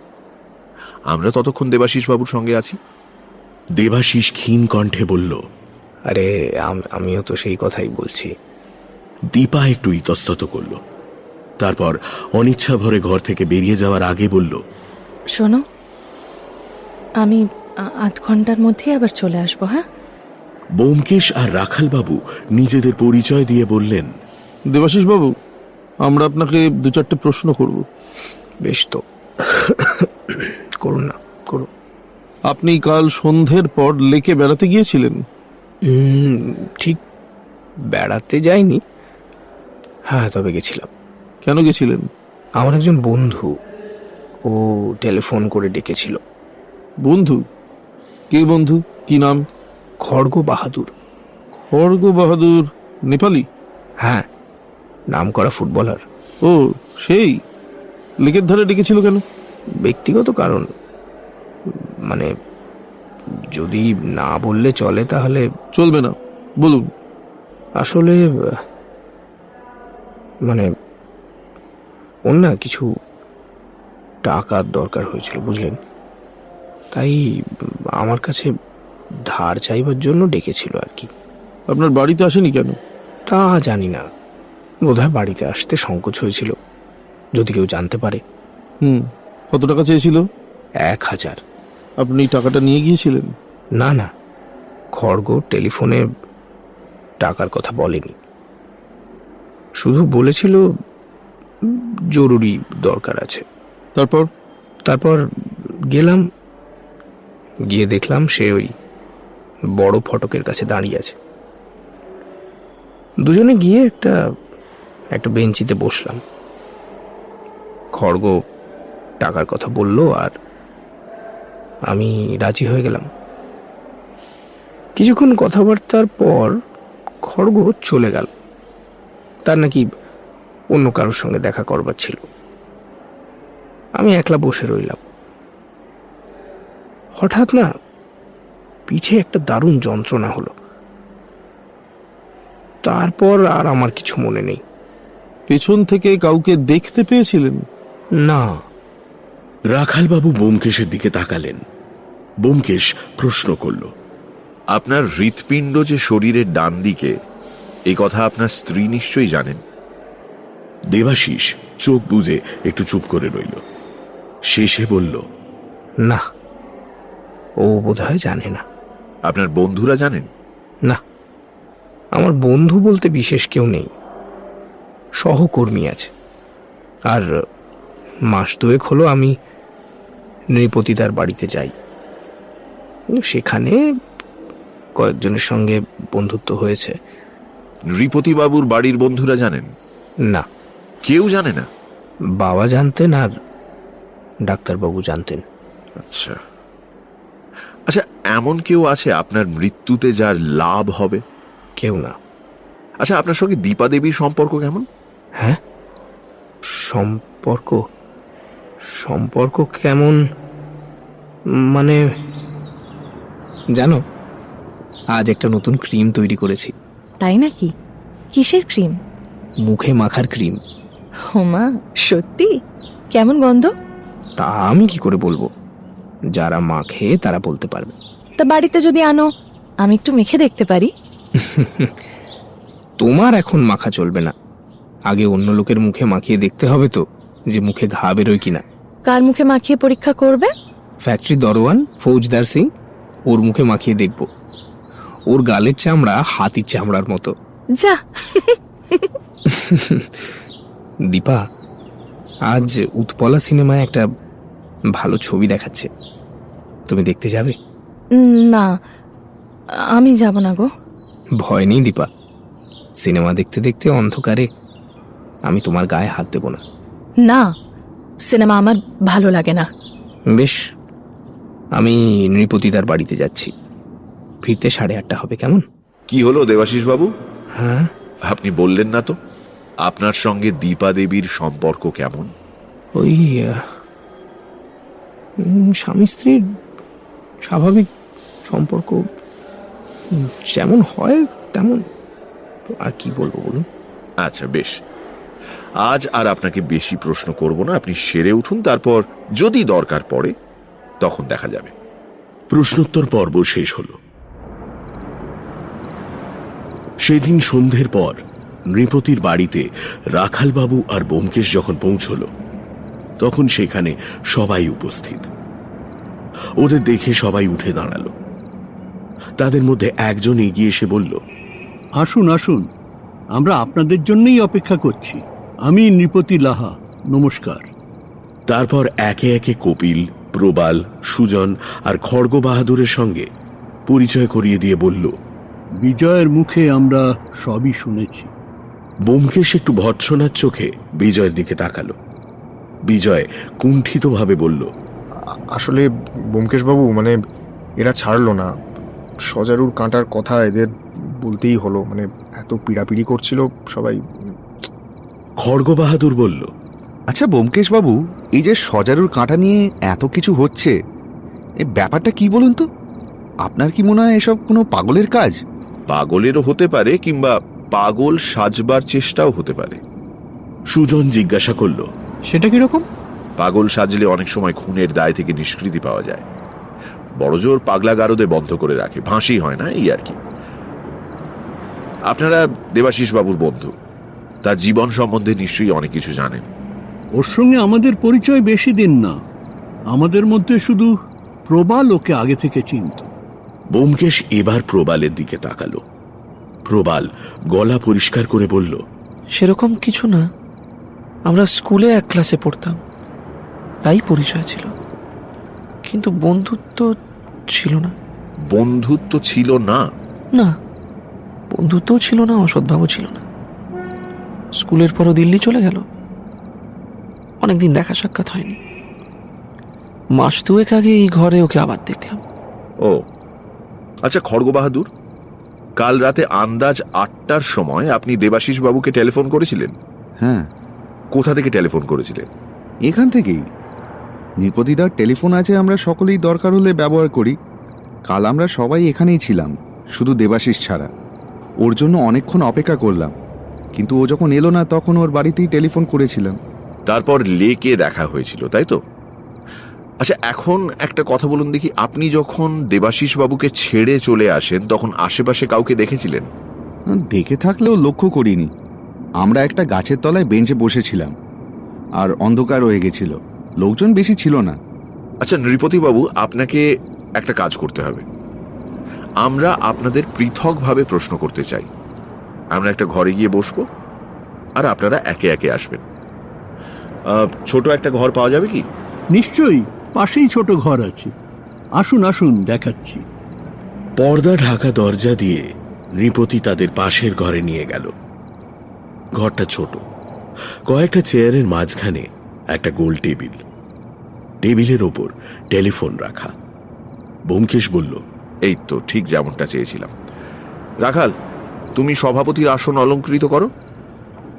আমরা ততক্ষণ দেবাশিস বাবুর সঙ্গে আছি। দেবাশিস ক্ষীণ কণ্ঠে বলল আরে আম- আমিও তো সেই কথাই বলছি। দীপা একটু ইতস্তত করল। তারপর অনিচ্ছা ভরে ঘর থেকে বেরিয়ে যাওয়ার আগে বলল শোনো আমি আধ ঘণ্টার মধ্যে আবার চলে আসব হ্যাঁ? বোমকেশ আর রাখালবাবু নিজেদের পরিচয় দিয়ে বললেন দেবাশিস বাবু আমরা আপনাকে দু চারটে প্রশ্ন করব। বেশ তো। করুন না করুন। আপনি কাল সন্ধ্যের পর লেকে বেড়াতে গিয়েছিলেন? ঠিক বেড়াতে যাইনি। হ্যাঁ তবে গেছিলাম। কেন গেছিলেন? আমার একজন বন্ধু ও টেলিফোন করে ডেকেছিল। বন্ধু? কে বন্ধু? কি নাম? খড়গ বাহাদুর। খড়গ বাহাদুর নেপালি? হ্যাঁ নাম করা ফুটবলার। ও সেই? লেকের ধারে ডেকেছিল কেন? ব্যক্তিগত কারণ মানে যদি না বললে চলে তাহলে চলবে না বলুন। আসলে মানে ওর না কিছু টাকার দরকার হয়েছিল বুঝলেন? তাই আমার কাছে ধার চাইবার জন্য ডেকেছিল আর কি। আপনার বাড়িতে আসেনি কেন? তা জানি না। বোধহয় বাড়িতে আসতে সংকোচ হয়েছিল যদি কেউ জানতে পারে। হুম কত টাকা চেয়েছিল? এক হাজার। আপনি টাকাটা নিয়ে গিয়েছিলেন? না না খড়গ টেলিফোনে টাকার কথা বলেনি। শুধু বলেছিল জরুরি দরকার আছে। তারপর? তারপর গেলাম গিয়ে দেখলাম সে ওই বড় ফটকের কাছে দাঁড়িয়ে আছে। দুজনে গিয়ে একটা একটা বেঞ্চিতে বসলাম। খড়গ টাকার কথা বলল আর আমি রাজি হয়ে গেলাম। কিছুক্ষণ কথাবার্তার পর খড়গ চলে গেল। তার নাকি অন্য কারোর সঙ্গে দেখা করবার ছিল। আমি একলা বসে রইলাম। হঠাৎ না পিঠে একটা দারুণ যন্ত্রণা হলো। তারপর আর আমার কিছু মনে নেই। পেছন থেকে কাউকে দেখতে পেয়েছিলেন? না। রাখালবাবু বোমকেশের দিকে তাকালেন। বোমকেশ প্রশ্ন করল আপনার হৃৎপিণ্ড যে শরীরের ডান দিকে এই কথা আপনার স্ত্রী নিশ্চয়ই জানেন। দেবাশিস চোখ বুজে একটু চুপ করে রইল। শেষে বলল না ও বোধহয় জানে না। আপনার বন্ধুরা জানেন? না আমার বন্ধু বলতে বিশেষ কেউ নেই। সহকর্মী আছে। আর মাস দুয়েক হলো আমি নৃপতিদার বাড়িতে যাই। সেখানে কয়েকজনের সঙ্গে বন্ধুত্ব হয়েছে। নৃপতিবাবুর বাড়ির বন্ধুরা জানেন? না। কেউ জানে না? বাবা জানতেন আর ডাক্তারবাবু জানতেন। আচ্ছা। আচ্ছা এমন কেউ আছে আপনার মৃত্যুতে যার লাভ হবে? কেউ না। আচ্ছা আপনার সঙ্গে দীপা দেবীর সম্পর্ক কেমন? হ্যাঁ? সম্পর্ক? সম্পর্ক কেমন? মানে জানো আজ একটা নতুন ক্রিম তৈরি করেছি। তাই নাকি? কিসের ক্রিম? মুখে মাখার ক্রিম। হোমা সত্যি? কেমন গন্ধ? তা আমি কি করে বলব? যারা মাখে তারা বলতে পারবে। তা বাড়িতে যদি আনো আমি একটু মেখে দেখতে পারি। *laughs* তোমার এখন মাখা চলবে না। আগে অন্য লোকের মুখে মাখিয়ে দেখতে হবে তো যে মুখে ঘা বেরোয় কিনা। কার মুখে মাখিয়ে পরীক্ষা করবে? ফ্যাক্টরি দরওয়ান ফৌজদার সিং ওর মুখে মাখিয়ে দেখব। ওর গালের চামড়া হাতির চামড়ার মতো। যা। *laughs* দীপা আজ উৎপলা সিনেমায় একটা ভালো ছবি দেখাচ্ছে। তুমি দেখতে যাবে? না আমি যাব না গো। ভয় নেই দীপা। সিনেমা দেখতে দেখতে অন্ধকারে আমি তোমার গায়ে হাত দেব না। না সিনেমা আমার ভালো লাগে না। বেশ আমি নৃপতিদার বাড়িতে যাচ্ছি। ফিরতে সাড়ে আটটা হবে কেমন? কি হলো দেবাশিস বাবু? হ্যাঁ। আপনি বললেন না তো। আপনার সঙ্গে দীপা দেবীর সম্পর্ক কেমন? ওই স্বামী স্ত্রীর স্বাভাবিক সম্পর্ক যেমন হয় তেমন। আর কি বলব বলুন? আচ্ছা বেশ। আজ আর আপনাকে বেশি প্রশ্ন করব না। আপনি সেরে উঠুন তারপর যদি দরকার পড়ে তখন দেখা যাবে। প্রশ্নোত্তর পর্ব শেষ হল। সেদিন সন্ধ্যের পর নৃপতির বাড়িতে রাখালবাবু আর বোমকেশ যখন পৌঁছল তখন সেখানে সবাই উপস্থিত। ওদের দেখে সবাই উঠে দাঁড়াল। তাদের মধ্যে একজন এগিয়ে এসে বলল আসুন আসুন। আমরা আপনাদের জন্যই অপেক্ষা করছি। আমি নৃপতি লাহা। নমস্কার। তারপর একে একে কপিল প্রবাল সুজন আর খড়গ বাহাদুরের সঙ্গে পরিচয় করিয়ে দিয়ে বলল বিজয়ের মুখে আমরা সবই শুনেছি। বোমকেশ একটু ভৎসনার চোখে বিজয়ের দিকে তাকালো। বিজয় কুণ্ঠিতভাবে বলল আসলে ব্যোমকেশবাবু মানে এরা ছাড়লো না। সজারুর কাঁটার কথা এদের বলতেই হলো। মানে এত পিড়াপিড়ি করছিল সবাই। খড়গ বাহাদুর বলল আচ্ছা বাবু এই যে সজারুর কাঁটা নিয়ে এত কিছু হচ্ছে এ ব্যাপারটা কি বলুন তো? আপনার কি মনে হয় এসব কোনো পাগলের কাজ? পাগলেরও হতে পারে কিংবা পাগল সাজবার চেষ্টাও হতে পারে। সুজন জিজ্ঞাসা করল সেটা কীরকম পাগল সাজলে অনেক সময় খুনের দায় থেকে নিষ্কৃতি পাওয়া যায়। বড়জোর পাগলা গারদে বন্ধ করে রাখে ফাঁসি হয় না এই আর কি। আপনারা দেবাশিস বাবুর বন্ধু তার জীবন সম্বন্ধে নিশ্চয়ই অনেক কিছু জানেন। ওর সঙ্গে আমাদের পরিচয় বেশি দিন না। আমাদের মধ্যে শুধু প্রবাল ওকে আগে থেকে চিনত। বোমকেশ এবার প্রবালের দিকে তাকালো। প্রবাল গলা পরিষ্কার করে বলল সেরকম কিছু না। আমরা স্কুলে এক ক্লাসে পড়তাম। তাই পরিচয় ছিল। কিন্তু বন্ধুত্ব ছিল না। বন্ধুত্ব ছিল না? না বন্ধুত্বও ছিল না অসদ্ভাবও ছিল না। স্কুলের পরও দিল্লি চলে গেল। অনেকদিন দেখা সাক্ষাৎ হয়নি। মাস দুয়েক আগে এই ঘরে ওকে আবার দেখলাম। ও আচ্ছা খড়গ বাহাদুর কাল রাতে আন্দাজ আটটার সময় আপনি দেবাশিস বাবুকে টেলিফোন করেছিলেন? হ্যাঁ। কোথা থেকে টেলিফোন করেছিলেন? এখান থেকেই। নৃপতিদার টেলিফোন আছে আমরা সকলেই দরকার হলে ব্যবহার করি। কাল আমরা সবাই এখানেই ছিলাম শুধু দেবাশিস ছাড়া। ওর জন্য অনেকক্ষণ অপেক্ষা করলাম কিন্তু ও যখন এলো না তখন ওর বাড়িতেই টেলিফোন করেছিলাম। তারপর লেকে দেখা হয়েছিল তাই তো? আচ্ছা এখন একটা কথা বলুন দেখি। আপনি যখন দেবাশিস বাবুকে ছেড়ে চলে আসেন তখন আশেপাশে কাউকে দেখেছিলেন? দেখে থাকলেও লক্ষ্য করিনি। আমরা একটা গাছের তলায় বেঞ্চে বসেছিলাম আর অন্ধকার হয়ে গেছিল। লোকজন বেশি ছিল না। আচ্ছা নৃপতিবাবু আপনাকে একটা কাজ করতে হবে। আমরা আপনাদের পৃথকভাবে প্রশ্ন করতে চাই। আমরা একটা ঘরে গিয়ে বসবো আর আপনারা একে একে আসবেন। ছোট একটা ঘর পাওয়া যাবে কি? নিশ্চয়ই। পাশেই ছোট ঘর আছে। আসুন আসুন, দেখাচ্ছি। পর্দা ঢাকা দরজা দিয়ে নৃপতি তাদের পাশের ঘরে নিয়ে গেল। ঘরটা ছোট। কয়েকটা চেয়ারের মাঝখানে একটা গোল টেবিল। টেবিলের ওপর টেলিফোন রাখা। ব্যোমকেশ বলল, এই তো, ঠিক যেমনটা চেয়েছিলাম। রাখাল, তুমি সভাপতির আসন অলঙ্কৃত করো।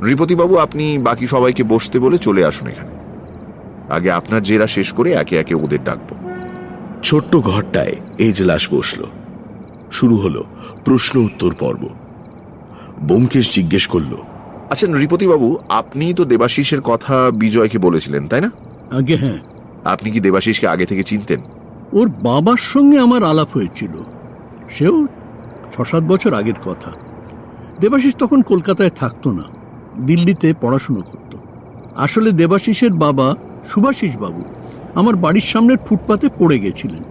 নৃপতিবাবু আপনি বাকি সবাইকে বসতে বলে চলে আসুন এখানে। আগে আপনার জেরা শেষ করে একে একে ওদের ডাকবো। ছোট্ট ঘরটায় এজলাস বসল। শুরু হলো প্রশ্ন উত্তর পর্ব। ব্যোমকেশ জিজ্ঞেস করল আচ্ছা নৃপতিবাবু আপনি তো দেবাশিসের কথা বিজয়কে বলেছিলেন তাই না? আগে হ্যাঁ। আপনি কি দেবাশিসকে আগে থেকে চিনতেন? ওর বাবার সঙ্গে আমার আলাপ হয়েছিল। সেও ছ সাত বছর আগের কথা। দেবাশিস তখন কলকাতায় থাকতো না দিল্লিতে পড়াশুনো করত। আসলে দেবাশিসের বাবা সুভাষিস বাবু আমার বাড়ির সামনের ফুটপাতে পড়ে গেছিলেন।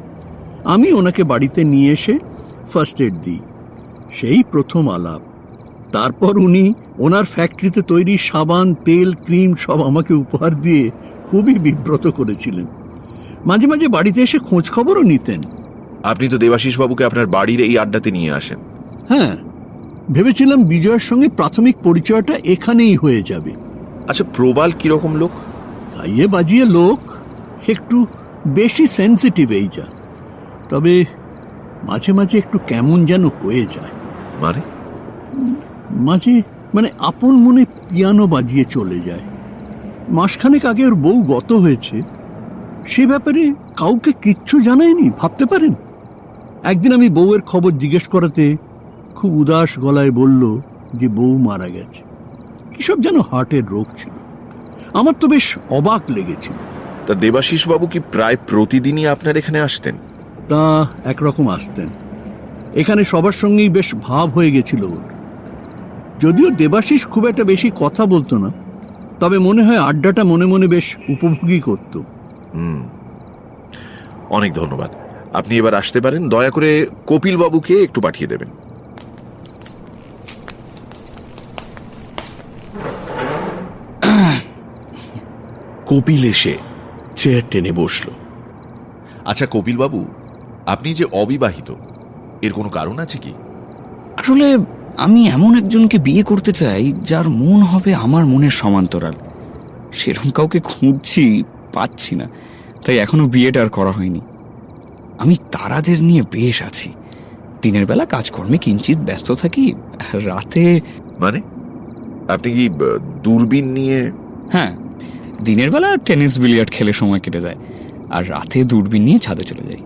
আমি ওনাকে বাড়িতে নিয়ে এসে ফার্স্ট এড দিই। সেই প্রথম আলাপ। তারপর উনি ওনার ফ্যাক্টরিতে তৈরি সাবান তেল ক্রিম সব আমাকে উপহার দিয়ে খুবই বিব্রত করেছিলেন। মাঝে মাঝে বাড়িতে এসে খোঁজ খবরও নিতেন। আপনি তো দেবাশিস বাবুকে আপনার বাড়ির এই আড্ডাতে নিয়ে আসেন। হ্যাঁ ভেবেছিলাম বিজয়ের সঙ্গে প্রাথমিক পরিচয়টা এখানেই হয়ে যাবে। আচ্ছা প্রবাল কীরকম লোক? গাইয়ে বাজিয়ে লোক একটু বেশি সেন্সিটিভ এই যা। তবে মাঝে মাঝে একটু কেমন যেন হয়ে যায়। মানে? মাঝে মানে আপন মনে পিয়ানো বাজিয়ে চলে যায়। মাসখানেক আগে ওর বউ গত হয়েছে। সে ব্যাপারে কাউকে কিচ্ছু জানায়নি ভাবতে পারেন? একদিন আমি বউয়ের খবর জিজ্ঞেস করাতে খুব উদাস গলায় বলল যে বউ মারা গেছে। কিসব যেন হার্টের রোগ ছিল। আমার তো বেশ অবাক লেগেছিল। তা দেবাশিস বাবু কি প্রায় প্রতিদিনই আপনার এখানে আসতেন? তা একরকম আসতেন। এখানে সবার সঙ্গেই বেশ ভাব হয়ে গেছিল ওর। যদিও দেবাশিস খুব একটা বেশি কথা বলতো না তবে মনে হয় আড্ডাটা মনে মনে বেশ উপভোগী করত। হুম। অনেক ধন্যবাদ। আপনি এবার আসতে পারেন দয়া করে কপিল বাবুকে একটু পাঠিয়ে দেবেন। কপিল এসে চেয়ার টেনে বসল। আচ্ছা কপিল বাবু আপনি যে অবিবাহিত এর কোনো কারণ আছে কি? আসলে আমি এমন একজনকে বিয়ে করতে চাই যার মন হবে আমার মনের সমান্তরাল। সেরকম কাউকে খুঁজছি পাচ্ছি না তাই এখনও বিয়েটা আর করা হয়নি। আমি তারাদের নিয়ে বেশ আছি। দিনের বেলা কাজকর্মে কিঞ্চিত ব্যস্ত থাকি রাতে মানে? আপনি কি দূরবীন নিয়ে হ্যাঁ দিনের বেলা টেনিস বিলিয়ার্ড খেলে সময় কেটে যায় আর রাতে দূরবীন নিয়ে ছাদে চলে যাই।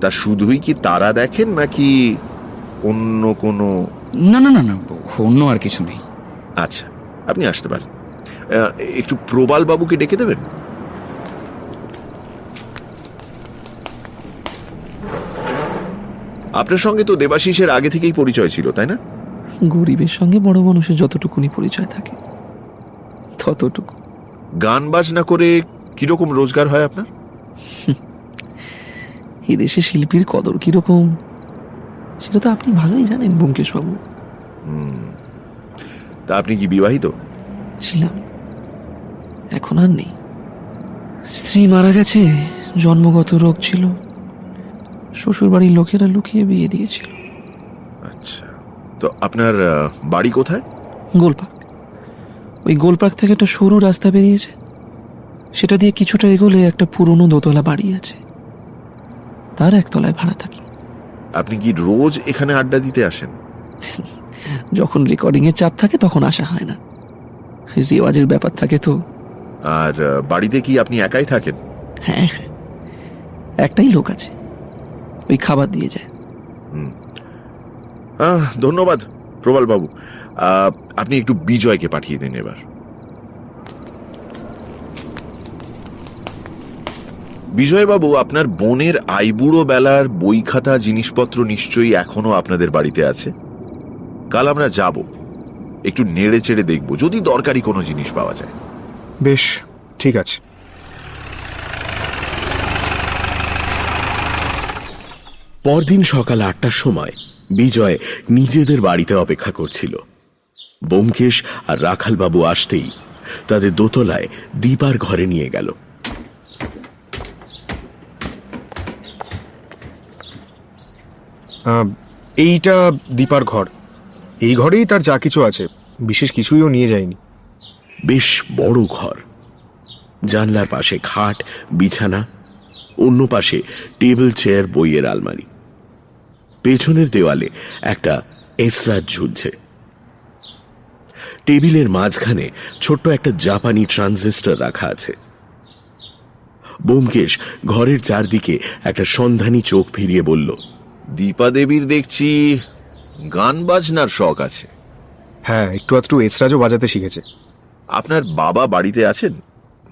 তা শুধুই কি তারা দেখেন নাকি অন্য কোনো? না না না না অন্য আর কিছু নেই। আচ্ছা আপনি আসতে পারেন। একটু প্রবাল বাবুকে ডেকে দেবেন? আপনার সঙ্গে তো দেবাশিসের আগে থেকেই পরিচয় ছিল তাই না? গরিবের সঙ্গে বড় মানুষের যতটুকুনি পরিচয় থাকে ততটুকু। গান বাজনা করে কীরকম রোজগার হয় আপনার? *laughs* এদেশে শিল্পীর কদর কীরকম? সেটা তো আপনি ভালোই জানেন ব্যোমকেশ বাবু হুম। তা আপনি কি বিবাহিত? ছিলাম। এখন আর নেই। স্ত্রী মারা গেছে জন্মগত রোগ ছিল। শ্বশুর বাড়ির লোকেরা লুকিয়ে বিয়ে দিয়েছিল। আচ্ছা। তো আপনার বাড়ি কোথায়? গোলপার্ক ওই গোলপার্ক থেকে একটা সরু রাস্তা বেরিয়েছে। সেটা দিয়ে কিছুটা এগোলে একটা পুরনো দোতলা বাড়ি আছে। তার একতলায় ভাড়া থাকি। আপনি কি রোজ এখানে আড্ডা দিতে আসেন? যখন রেকর্ডিং এর চাপ থাকে তখন আসা হয় না। রেওয়াজের ব্যাপার থাকে তো। আর বাড়িতে কি আপনি একাই থাকেন? হ্যাঁ হ্যাঁ। একটাই লোক আছে। ওই খাবার দিয়ে যায়। আহ, ধন্যবাদ প্রবল বাবু আপনি একটু বিজয়কে পাঠিয়ে দিন এবার। বিজয়বাবু, আপনার বোনের আইবুড়ো বেলার বই খাতা জিনিসপত্র নিশ্চয়ই এখনও আপনাদের বাড়িতে আছে। কাল আমরা যাব। একটু নেড়ে চেড়ে দেখব, যদি দরকারি কোনো জিনিস পাওয়া যায়। বেশ, ঠিক আছে। পরদিন সকাল আটটার সময় বিজয় নিজেদের বাড়িতে অপেক্ষা করছিল। বোমকেশ আর রাখালবাবু আসতেই তাদের দোতলায় দীপার ঘরে নিয়ে গেল। এইটা দীপার ঘর। এই ঘরেই তার যা কিছু আছে বিশেষ কিছুই ও নিয়ে যায়নি। বেশ বড় ঘর। জানলার পাশে খাট বিছানা অন্য পাশে টেবিল চেয়ার বইয়ের আলমারি। পেছনের দেওয়ালে একটা এসরাজ ঝুলছে। টেবিলের মাঝখানে ছোট্ট একটা জাপানি ট্রানজিস্টর রাখা আছে। বোমকেশ ঘরের চারদিকে একটা সন্ধানী চোখ ফিরিয়ে বলল দীপা দেবীর দেখছি গান বাজনার শখ আছে। হ্যাঁ একটু আধটু এসরাজও বাজাতে শিখেছে। আপনার বাবা বাড়িতে আছেন?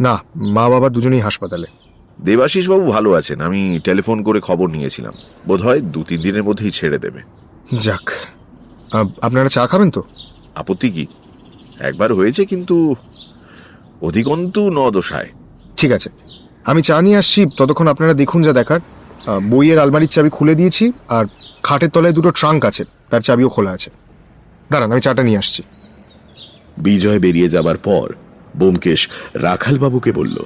না মা বাবা দুজনেই হাসপাতালে। দেবাশিস বাবু ভালো আছেন আমি টেলিফোন করে খবর নিয়েছিলাম। বোধহয় দু তিন দিনের মধ্যেই ছেড়ে দেবে। যাক আপনারা চা খাবেন তো? আপত্তি কি? একবার হয়েছে কিন্তু অধিকন্তু ন দোষায় ঠিক আছে। আমি চা নিয়ে আসছি ততক্ষণ আপনারা দেখুন যা দেখার। বইয়ের আলমারির চাবি খুলে দিয়েছি আর খাটের তলায় দুটো ট্রাঙ্ক আছে তার চাবিও খোলা আছে। দাঁড়ান আমি চাটা নিয়ে আসছি। বিজয় বেরিয়ে যাবার পর বোমকেশ রাখালবাবুকে বলল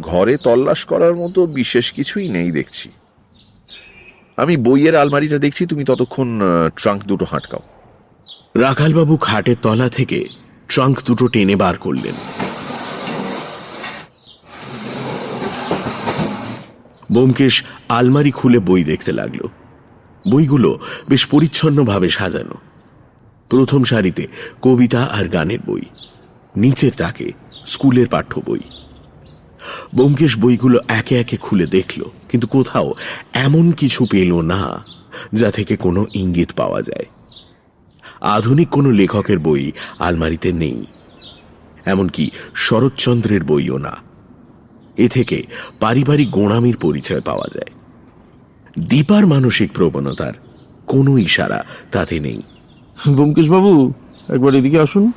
ঘরে তল্লাশ করার মতো বিশেষ কিছুই নেই দেখছি। আমি বইয়ের আলমারিটা দেখছি তুমি ততক্ষণ ট্রাঙ্ক দুটো হাঁটকাও। রাখালবাবু খাটের তলা থেকে ট্রাঙ্ক দুটো টেনে বার করলেন। বোমকেশ আলমারি খুলে বই দেখতে লাগল। বইগুলো বেশ পরিচ্ছন্নভাবে সাজানো। প্রথম সারিতে কবিতা আর গানের বই, নিচের তাকে স্কুলের পাঠ্য বই। বোমকেশ বইগুলো একে একে খুলে দেখল, কিন্তু কোথাও এমন কিছু পেল না যা থেকে কোনো ইঙ্গিত পাওয়া যায়। আধুনিক কোনো লেখকের বই আলমারিতে নেই। এমনকি শরৎচন্দ্রের বইও না। এ থেকে পারিবারিক গোড়ামির পরিচয় পাওয়া যায়। দীপার মানসিক প্রবণতার কোনো ইশারা তাতে নেই। বাবু একবার এদিকে আসুন।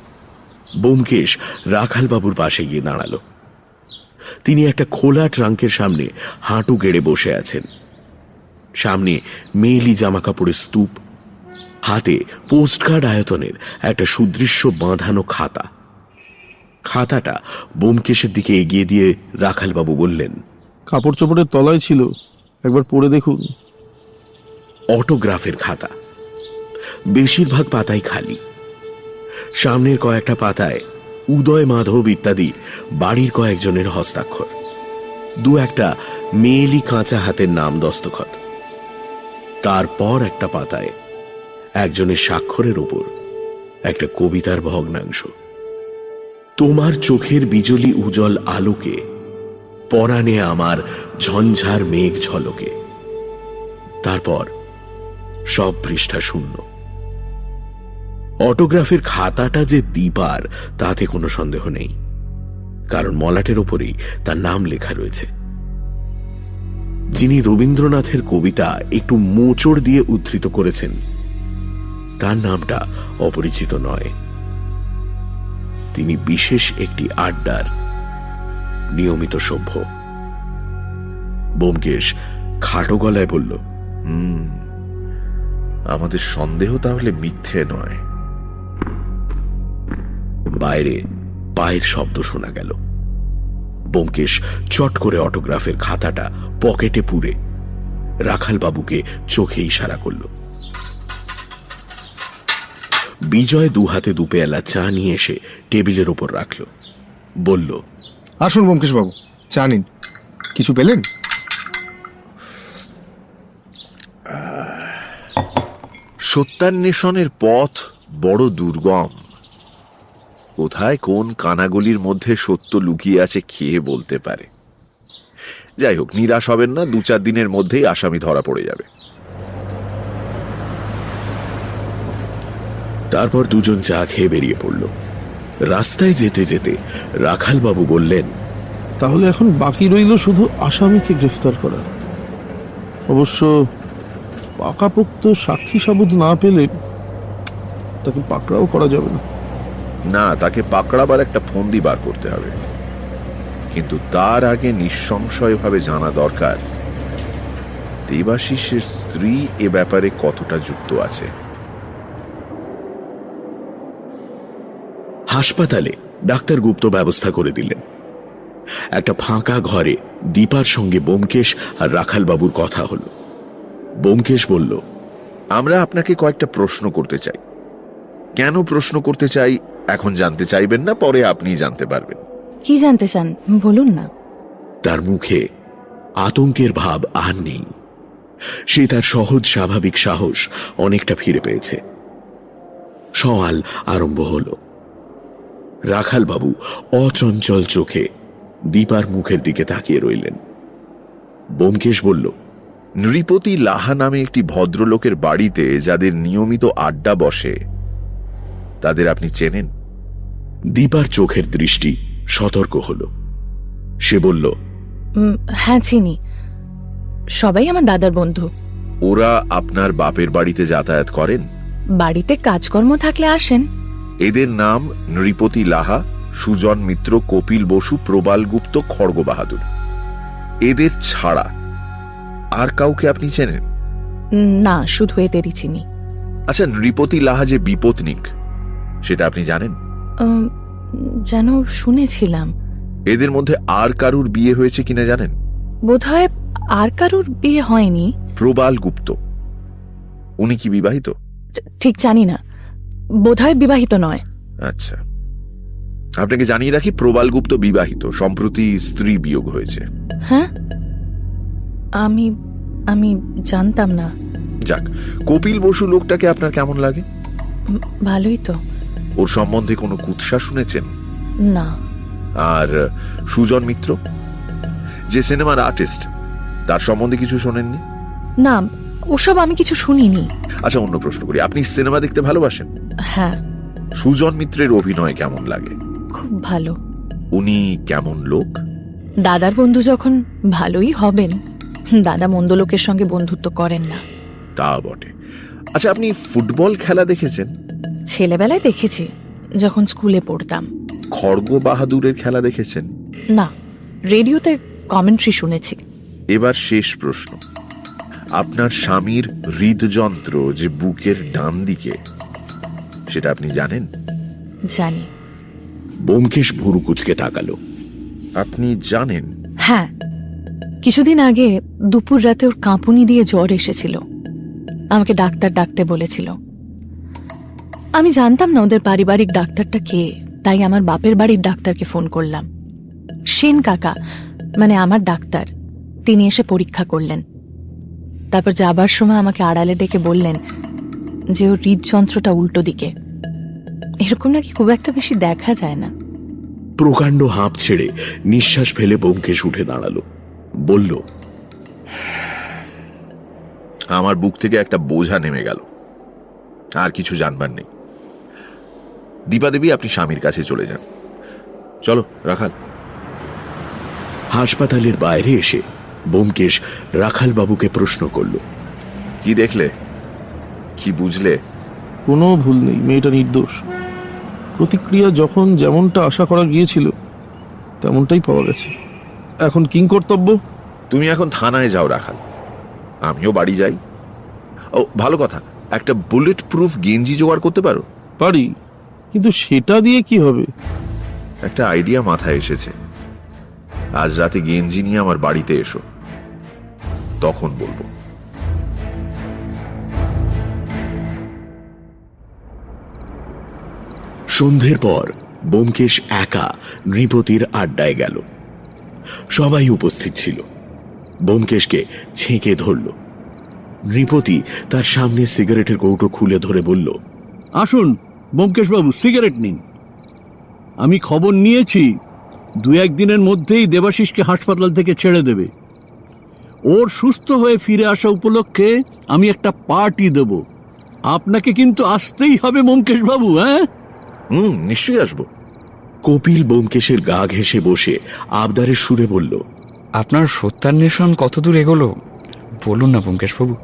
বোমকেশ রাখালবাবুর পাশে গিয়ে দাঁড়াল। তিনি একটা খোলা ট্রাঙ্কের সামনে হাঁটু গেড়ে বসে আছেন। সামনে মেয়েলি জামাকাপড়ের স্তূপ হাতে পোস্টকার্ড আয়তনের একটা সুদৃশ্য বাঁধানো খাতা। খাতাটা বোমকেশের দিকে এগিয়ে দিয়ে রাখালবাবু বললেন কাপড় চোপড়ের তলায় ছিল একবার পড়ে দেখুন। অটোগ্রাফের খাতা। বেশিরভাগ পাতাই খালি। সামনের কয়েকটা পাতায় উদয় মাধব ইত্যাদি বাড়ির কয়েকজনের হস্তাক্ষর। দু একটা মেয়েলি কাঁচা হাতের নাম দস্তখত। তারপর একটা পাতায় একজনের স্বাক্ষরের উপর, একটা কবিতার ভগ্নাংশ। তোমার চোখের বিজলি উজ্জ্বল আলোকে, পরাণে আমার ঝঞ্ঝার মেঘ ঝলকে। তারপর সব পৃষ্ঠা শূন্য। অটোগ্রাফের খাতাটা যে দীপার, তাতে কোনো সন্দেহ নেই। কারণ মলাটের ওপরেই তার নাম লেখা রয়েছে। যিনি রবীন্দ্রনাথের কবিতা একটু মোচড় দিয়ে উদ্ধৃত করেছেন তার নামটা অপরিচিত নয়। তিনি বিশেষ একটি আড্ডার নিয়মিত সভ্য। বোমকেশ খাটো গলায় বলল হুম আমাদের সন্দেহ তাহলে মিথ্যে নয়। বাইরে পায়ের শব্দ শোনা গেল। বোমকেশ চট করে অটোগ্রাফের খাতাটা পকেটে পুরে রাখাল বাবুকে চোখে ইশারা করল। বিজয় দু হাতে দুপেয়ালা চা নিয়ে এসে টেবিলের ওপর রাখল। বলল আসুন বাবু চা নিন। কিছু পেলেন? সত্যান্বেষণের পথ বড় দুর্গম। কোথায় কোন কানাগলির মধ্যে সত্য লুকিয়ে আছে খেয়ে বলতে পারে? যাই হোক নিরাশ হবেন না দু চার দিনের মধ্যেই আসামি ধরা পড়ে যাবে। তারপর দুজন চা খেয়ে বেরিয়ে পড়ল। রাস্তায় যেতে যেতে রাখাল বাবু বললেন তাহলে এখন বাকি রইল শুধু আসামিকে গ্রেফতার করা। অবশ্য পাকাপোক্ত সাক্ষী সাবুদ না পেলে তাকে পাকড়াও করা যাবে না। না তাকে পাকড়াবার একটা ফন্দি বার করতে হবে। কিন্তু তার আগে নিঃসংশয়ভাবে জানা দরকার দেবাশিসের স্ত্রী এ ব্যাপারে কতটা যুক্ত আছে। হাসপাতালে ডাক্তার গুপ্ত ব্যবস্থা করে দিলেন। একটা ফাঁকা ঘরে দীপার সঙ্গে বোমকেশ আর রাখালবাবুর কথা হল। বোমকেশ বলল আমরা আপনাকে কয়েকটা প্রশ্ন করতে চাই। কেন প্রশ্ন করতে চাই এখন জানতে চাইবেন না পরে আপনি জানতে পারবেন। কি জানতে চান? বলুন না। তার মুখে আতঙ্কের ভাব আর নেই। সে তার সহজ স্বাভাবিক সাহস অনেকটা ফিরে পেয়েছে। সওয়াল আরম্ভ হল। রাখাল বাবু অচঞ্চল চোখে দীপার মুখের দিকে তাকিয়ে রইলেন। বোমকেশ বলল নৃপতি লাহা নামে একটি ভদ্রলোকের বাড়িতে যাদের নিয়মিত আড্ডা বসে তাদের আপনি চেনেন? দীপার চোখের দৃষ্টি সতর্ক হল। সে বলল হ্যাঁ চিনি। সবাই আমার দাদার বন্ধু। ওরা আপনার বাপের বাড়িতে যাতায়াত করেন? বাড়িতে কাজকর্ম থাকলে আসেন। এদের নাম নৃপতি লাহা সুজন মিত্র কপিল বসু প্রবাল গুপ্ত খড়গ বাহাদুর। এদের ছাড়া আর কাউকে আপনি চেনেন? না শুধু এদেরই চিনি। আচ্ছা নৃপতি লাহা যে বিপত্নিক সেটা আপনি জানেন? যেন শুনেছিলাম। এদের মধ্যে আর কারুর বিয়ে হয়েছে কিনা জানেন? বোধহয় আর কারুর বিয়ে হয়নি। প্রবাল গুপ্ত। উনি কি বিবাহিত? ঠিক জানি না। বোধহয় বিবাহিত নয়। আচ্ছা। আপনাকে জানিয়ে রাখি প্রবাল গুপ্ত বিবাহিত সম্প্রতি স্ত্রী বিয়োগ হয়েছে। হ্যাঁ? আমি আমি জানতাম না। যাক কপিল বসু লোকটাকে আপনার কেমন লাগে? ভালোই তো। ওর সম্বন্ধে কোনো কুৎসা শুনেছেন? না। আর সুজন মিত্র? যে সিনেমার আর্টিস্ট তার সম্বন্ধে কিছু শোনেননি? না ওসব আমি কিছু শুনিনি। আচ্ছা অন্য প্রশ্ন করি। আপনি সিনেমা দেখতে ভালোবাসেন? হ্যাঁ। সুজন মিত্রের অভিনয় কেমন লাগে? খুব ভালো। উনি কেমন লোক? দাদার বন্ধু যখন ভালোই হবেন দাদা মন্দ লোকের সঙ্গে বন্ধুত্ব করেন না। তা বটে। আচ্ছা আপনি ফুটবল খেলা দেখেছেন? ছেলেবেলায় দেখেছি যখন স্কুলে পড়তাম। খড়গ বাহাদুরের খেলা দেখেছেন? না রেডিওতে কমেন্ট্রি শুনেছি। এবার শেষ প্রশ্ন। আপনার স্বামীর হৃদযন্ত্র যে বুকের ডান দিকে সেটা আপনি জানেন? জানি। বোমকেশ ভুরু কুচকে তাকালো। আপনি জানেন? হ্যাঁ। কিছুদিন আগে দুপুর রাতে ওর কাঁপুনি দিয়ে জ্বর এসেছিল। আমাকে ডাক্তার ডাকতে বলেছিল। আমি জানতাম না ওদের পারিবারিক ডাক্তারটা কে তাই আমার বাপের বাড়ির ডাক্তারকে ফোন করলাম। সেন কাকা মানে আমার ডাক্তার তিনি এসে পরীক্ষা করলেন। তারপর যাবার সময় আমাকে আড়ালে ডেকে বললেন যে ওর হৃদযন্ত্রটা উল্টো দিকে। এরকম নাকি খুব একটা বেশি দেখা যায় না। প্রকাণ্ড হাঁপ ছেড়ে নিঃশ্বাস ফেলে বোমকেশ উঠে দাঁড়াল। বলল, আমার বুক থেকে একটা বোঝা নেমে গেল। আর কিছু জানবার নেই। দীপা দেবী, আপনি স্বামীর কাছে চলে যান। চলো, রাখাল। হাসপাতালের বাইরে এসে বোমকেশ রাখাল বাবুকে প্রশ্ন করল, কি দেখলে? কি বুঝলে? কোনো ভুল নেই মেয়েটা নির্দোষ। প্রতিক্রিয়া যখন যেমনটা আশা করা গিয়েছিল তেমনটাই পাওয়া গেছে। এখন কিং কর্তব্য? তুমি এখন থানায় যাও রাখাল। আমিও বাড়ি যাই। ও ভালো কথা একটা বুলেট প্রুফ গেঞ্জি জোগাড় করতে পারো? পারি কিন্তু সেটা দিয়ে কি হবে? একটা আইডিয়া মাথায় এসেছে। আজ রাতে গেঞ্জি নিয়ে আমার বাড়িতে এসো। তখন বলব। সন্ধ্যের পর বোমকেশ একা নৃপতির আড্ডায় গেল। সবাই উপস্থিত ছিল। বোমকেশকে ছেঁকে ধরল। নৃপতি তার সামনে সিগারেটের কৌটো খুলে ধরে বলল, আসুন ব্যোমকেশবাবু সিগারেট নিন। আমি খবর নিয়েছি দু একদিনের মধ্যেই দেবাশিসকে হাসপাতাল থেকে ছেড়ে দেবে। ওর সুস্থ হয়ে ফিরে আসা উপলক্ষে আমি একটা পার্টি দেব। আপনাকে কিন্তু আসতেই হবে মঙ্কেশ বাবু হ্যাঁ? হুম নিশ্চয়ই আসব। কপিল বোমকেশের গা ঘেঁষে বসে আবদারের সুরে বলল আপনার সত্যান্বেষণ কতদূর এগোলো? বলুন না পঙ্কেশবাবু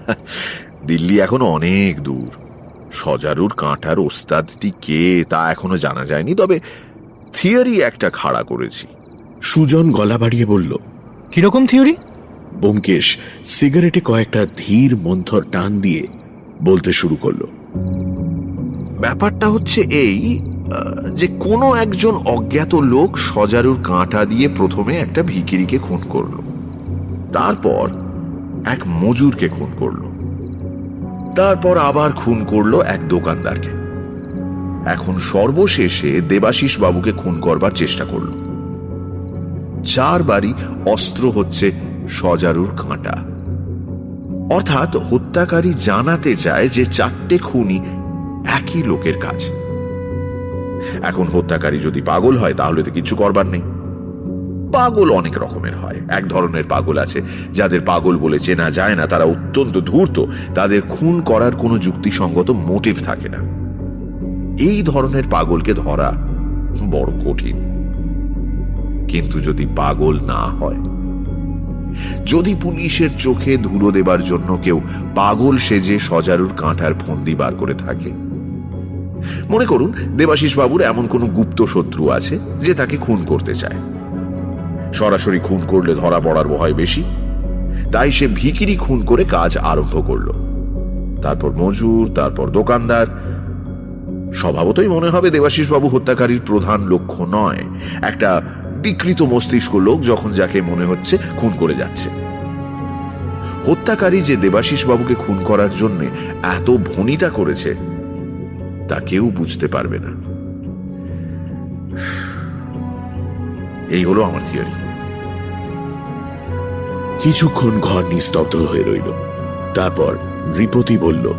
*laughs* দিল্লি এখনও অনেক দূর। সজারুর কাঁটার ওস্তাদটি কে তা এখনও জানা যায়নি তবে থিওরি একটা খাড়া করেছি। সুজন গলা বাড়িয়ে বলল কীরকম থিওরি? বোমকেশ সিগারেটে কয়েকটা ধীর মন্থর টান দিয়ে বলতে শুরু করল ব্যাপারটা হচ্ছে এই যে কোনো একজন অজ্ঞাত লোক সজারুর কাঁটা দিয়ে প্রথমে একটা ভিকিরিকে খুন করল। তারপর এক মজুরকে খুন করল। তারপর আবার খুন করল এক দোকানদারকে। এখন সর্বশেষে দেবাশিস বাবুকে খুন করবার চেষ্টা করল। চারবারই অস্ত্র হচ্ছে সজারুর কাঁটা। অর্থাৎ হত্যাকারী জানাতে চায় যে চারটে খুনি একই লোকের কাজ। এখন হত্যাকারী যদি পাগল হয়, তাহলে তো কিছু করবার নেই। পাগল অনেক রকমের হয়। এক ধরনের পাগল আছে, যাদের পাগল বলে চেনা যায় না, তারা অত্যন্ত ধূর্ত। তাদের খুন করার কোনো যুক্তিসঙ্গত মোটিভ থাকে না। এই ধরনের পাগলকে ধরা বড় কঠিন। কিন্তু যদি পাগল না হয়, যদি পুলিশের চোখে ধুলো দেবার জন্য কেউ পাগল সেজে সজারুর কাঁঠার ফন্দি বার করে থাকে মনে করুন দেবাশিস বাবুর এমন কোন গুপ্ত শত্রু আছে যে তাকে খুন করতে চায়। সরাসরি খুন করলে ধরা পড়ার ভয় বেশি। তাই সে ভিকিরি খুন করে কাজ আরম্ভ করল। তারপর মজুর, তারপর দোকানদার। স্বভাবতই মনে হবে দেবাশিস বাবু হত্যাকারীর প্রধান লক্ষ্য নয়। একটা বিকৃত মস্তিষ্ক লোক যখন যাকে মনে হচ্ছে খুন করে যাচ্ছে। হত্যাকারী যে দেবাশিস বাবুকে খুন করার জন্য এত ভনিতা করেছে তা কেউ বুঝতে পারবে না। এই হলো আমার থিওরি। কিছুক্ষণ ঘর নিস্তব্ধ হয়ে রইল। তারপর নৃপতি বলল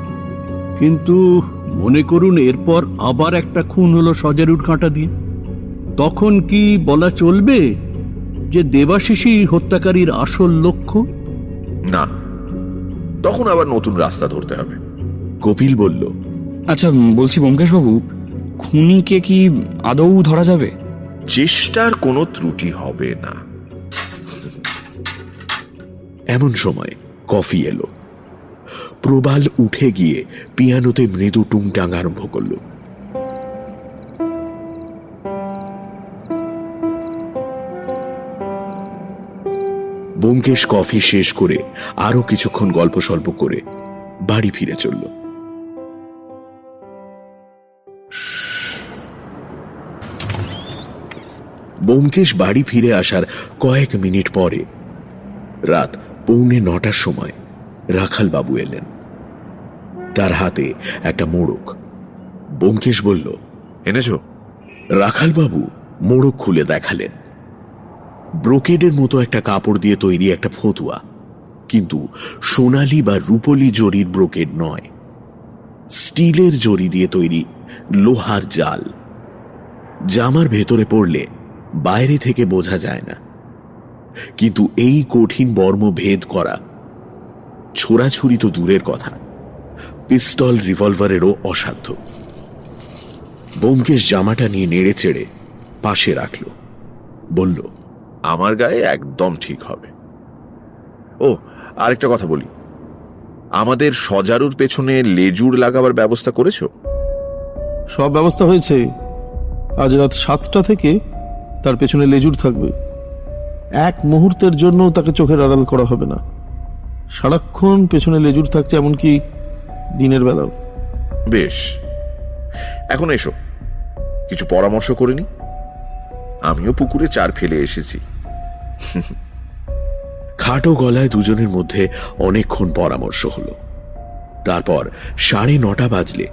কিন্তু মনে করুন এরপর আবার একটা খুন হলো সজারুর কাঁটা দিয়ে। তখন কি বলা চলবে যে দেবাশিসই হত্যাকারীর আসল লক্ষ্য? না তখন আবার নতুন রাস্তা ধরতে হবে। কপিল বলল আচ্ছা বলছি ব্যোমকেশবাবু, খুনিকে কি আদৌ ধরা যাবে? চেষ্টার কোনো ত্রুটি হবে না। এমন সময় কফি এলো। প্রবাল উঠে গিয়ে পিয়ানোতে মৃদু টুংটাং আরম্ভ করল। বোমকেশ কফি শেষ করে আরও কিছুক্ষণ গল্প স্বল্প করে বাড়ি ফিরে চলল। বোমকেশ বাড়ি ফিরে আসার কয়েক মিনিট পরে। রাত পৌনে নটার সময় রাখাল বাবু এলেন। তার হাতে একটা মোড়ক। বোমকেশ বলল, এনেছো? রাখাল বাবু মোড়ক খুলে দেখালেন। ব্রোকেডের মতো একটা কাপড় দিয়ে তৈরি একটা ফতুয়া। কিন্তু সোনালি বা রূপলি জরির ব্রোকেড নয়। স্টিলের জরি দিয়ে তৈরি লোহার জাল। জামার ভেতরে পড়লে বাইরে থেকে বোঝা যায় না। কিন্তু এই কঠিন বর্ম ভেদ করা ছোড়াছুরি তো দূরের কথা। পিস্তল রিভলভারেরও অসাধ্য। বোমকেশ জামাটা নিয়ে নেড়ে চেড়ে পাশে রাখল। বলল, আমার গায়ে একদম ঠিক হবে। ও, আরেকটা কথা বলি। আমাদের সজারুর পেছনে লেজুর লাগাবার ব্যবস্থা করেছ? সব ব্যবস্থা হয়েছে। আজ রাত সাতটা থেকে তার পেছনে লেজুর থাকবে। এক মুহূর্তের জন্য তাকে চোখের আড়াল করা হবে না। সারাক্ষণ পেছনে লেজুর থাকছে এমনকি দিনের বেলাও। বেশ। এখন এসো। কিছু পরামর্শ করে নি আমিও পুকুরে চার ফেলে এসেছি। *laughs* খাটো গলায় দুজনের মধ্যে অনেকক্ষণ পরামর্শ হলো। তারপর সাড়ে নটা বাজলে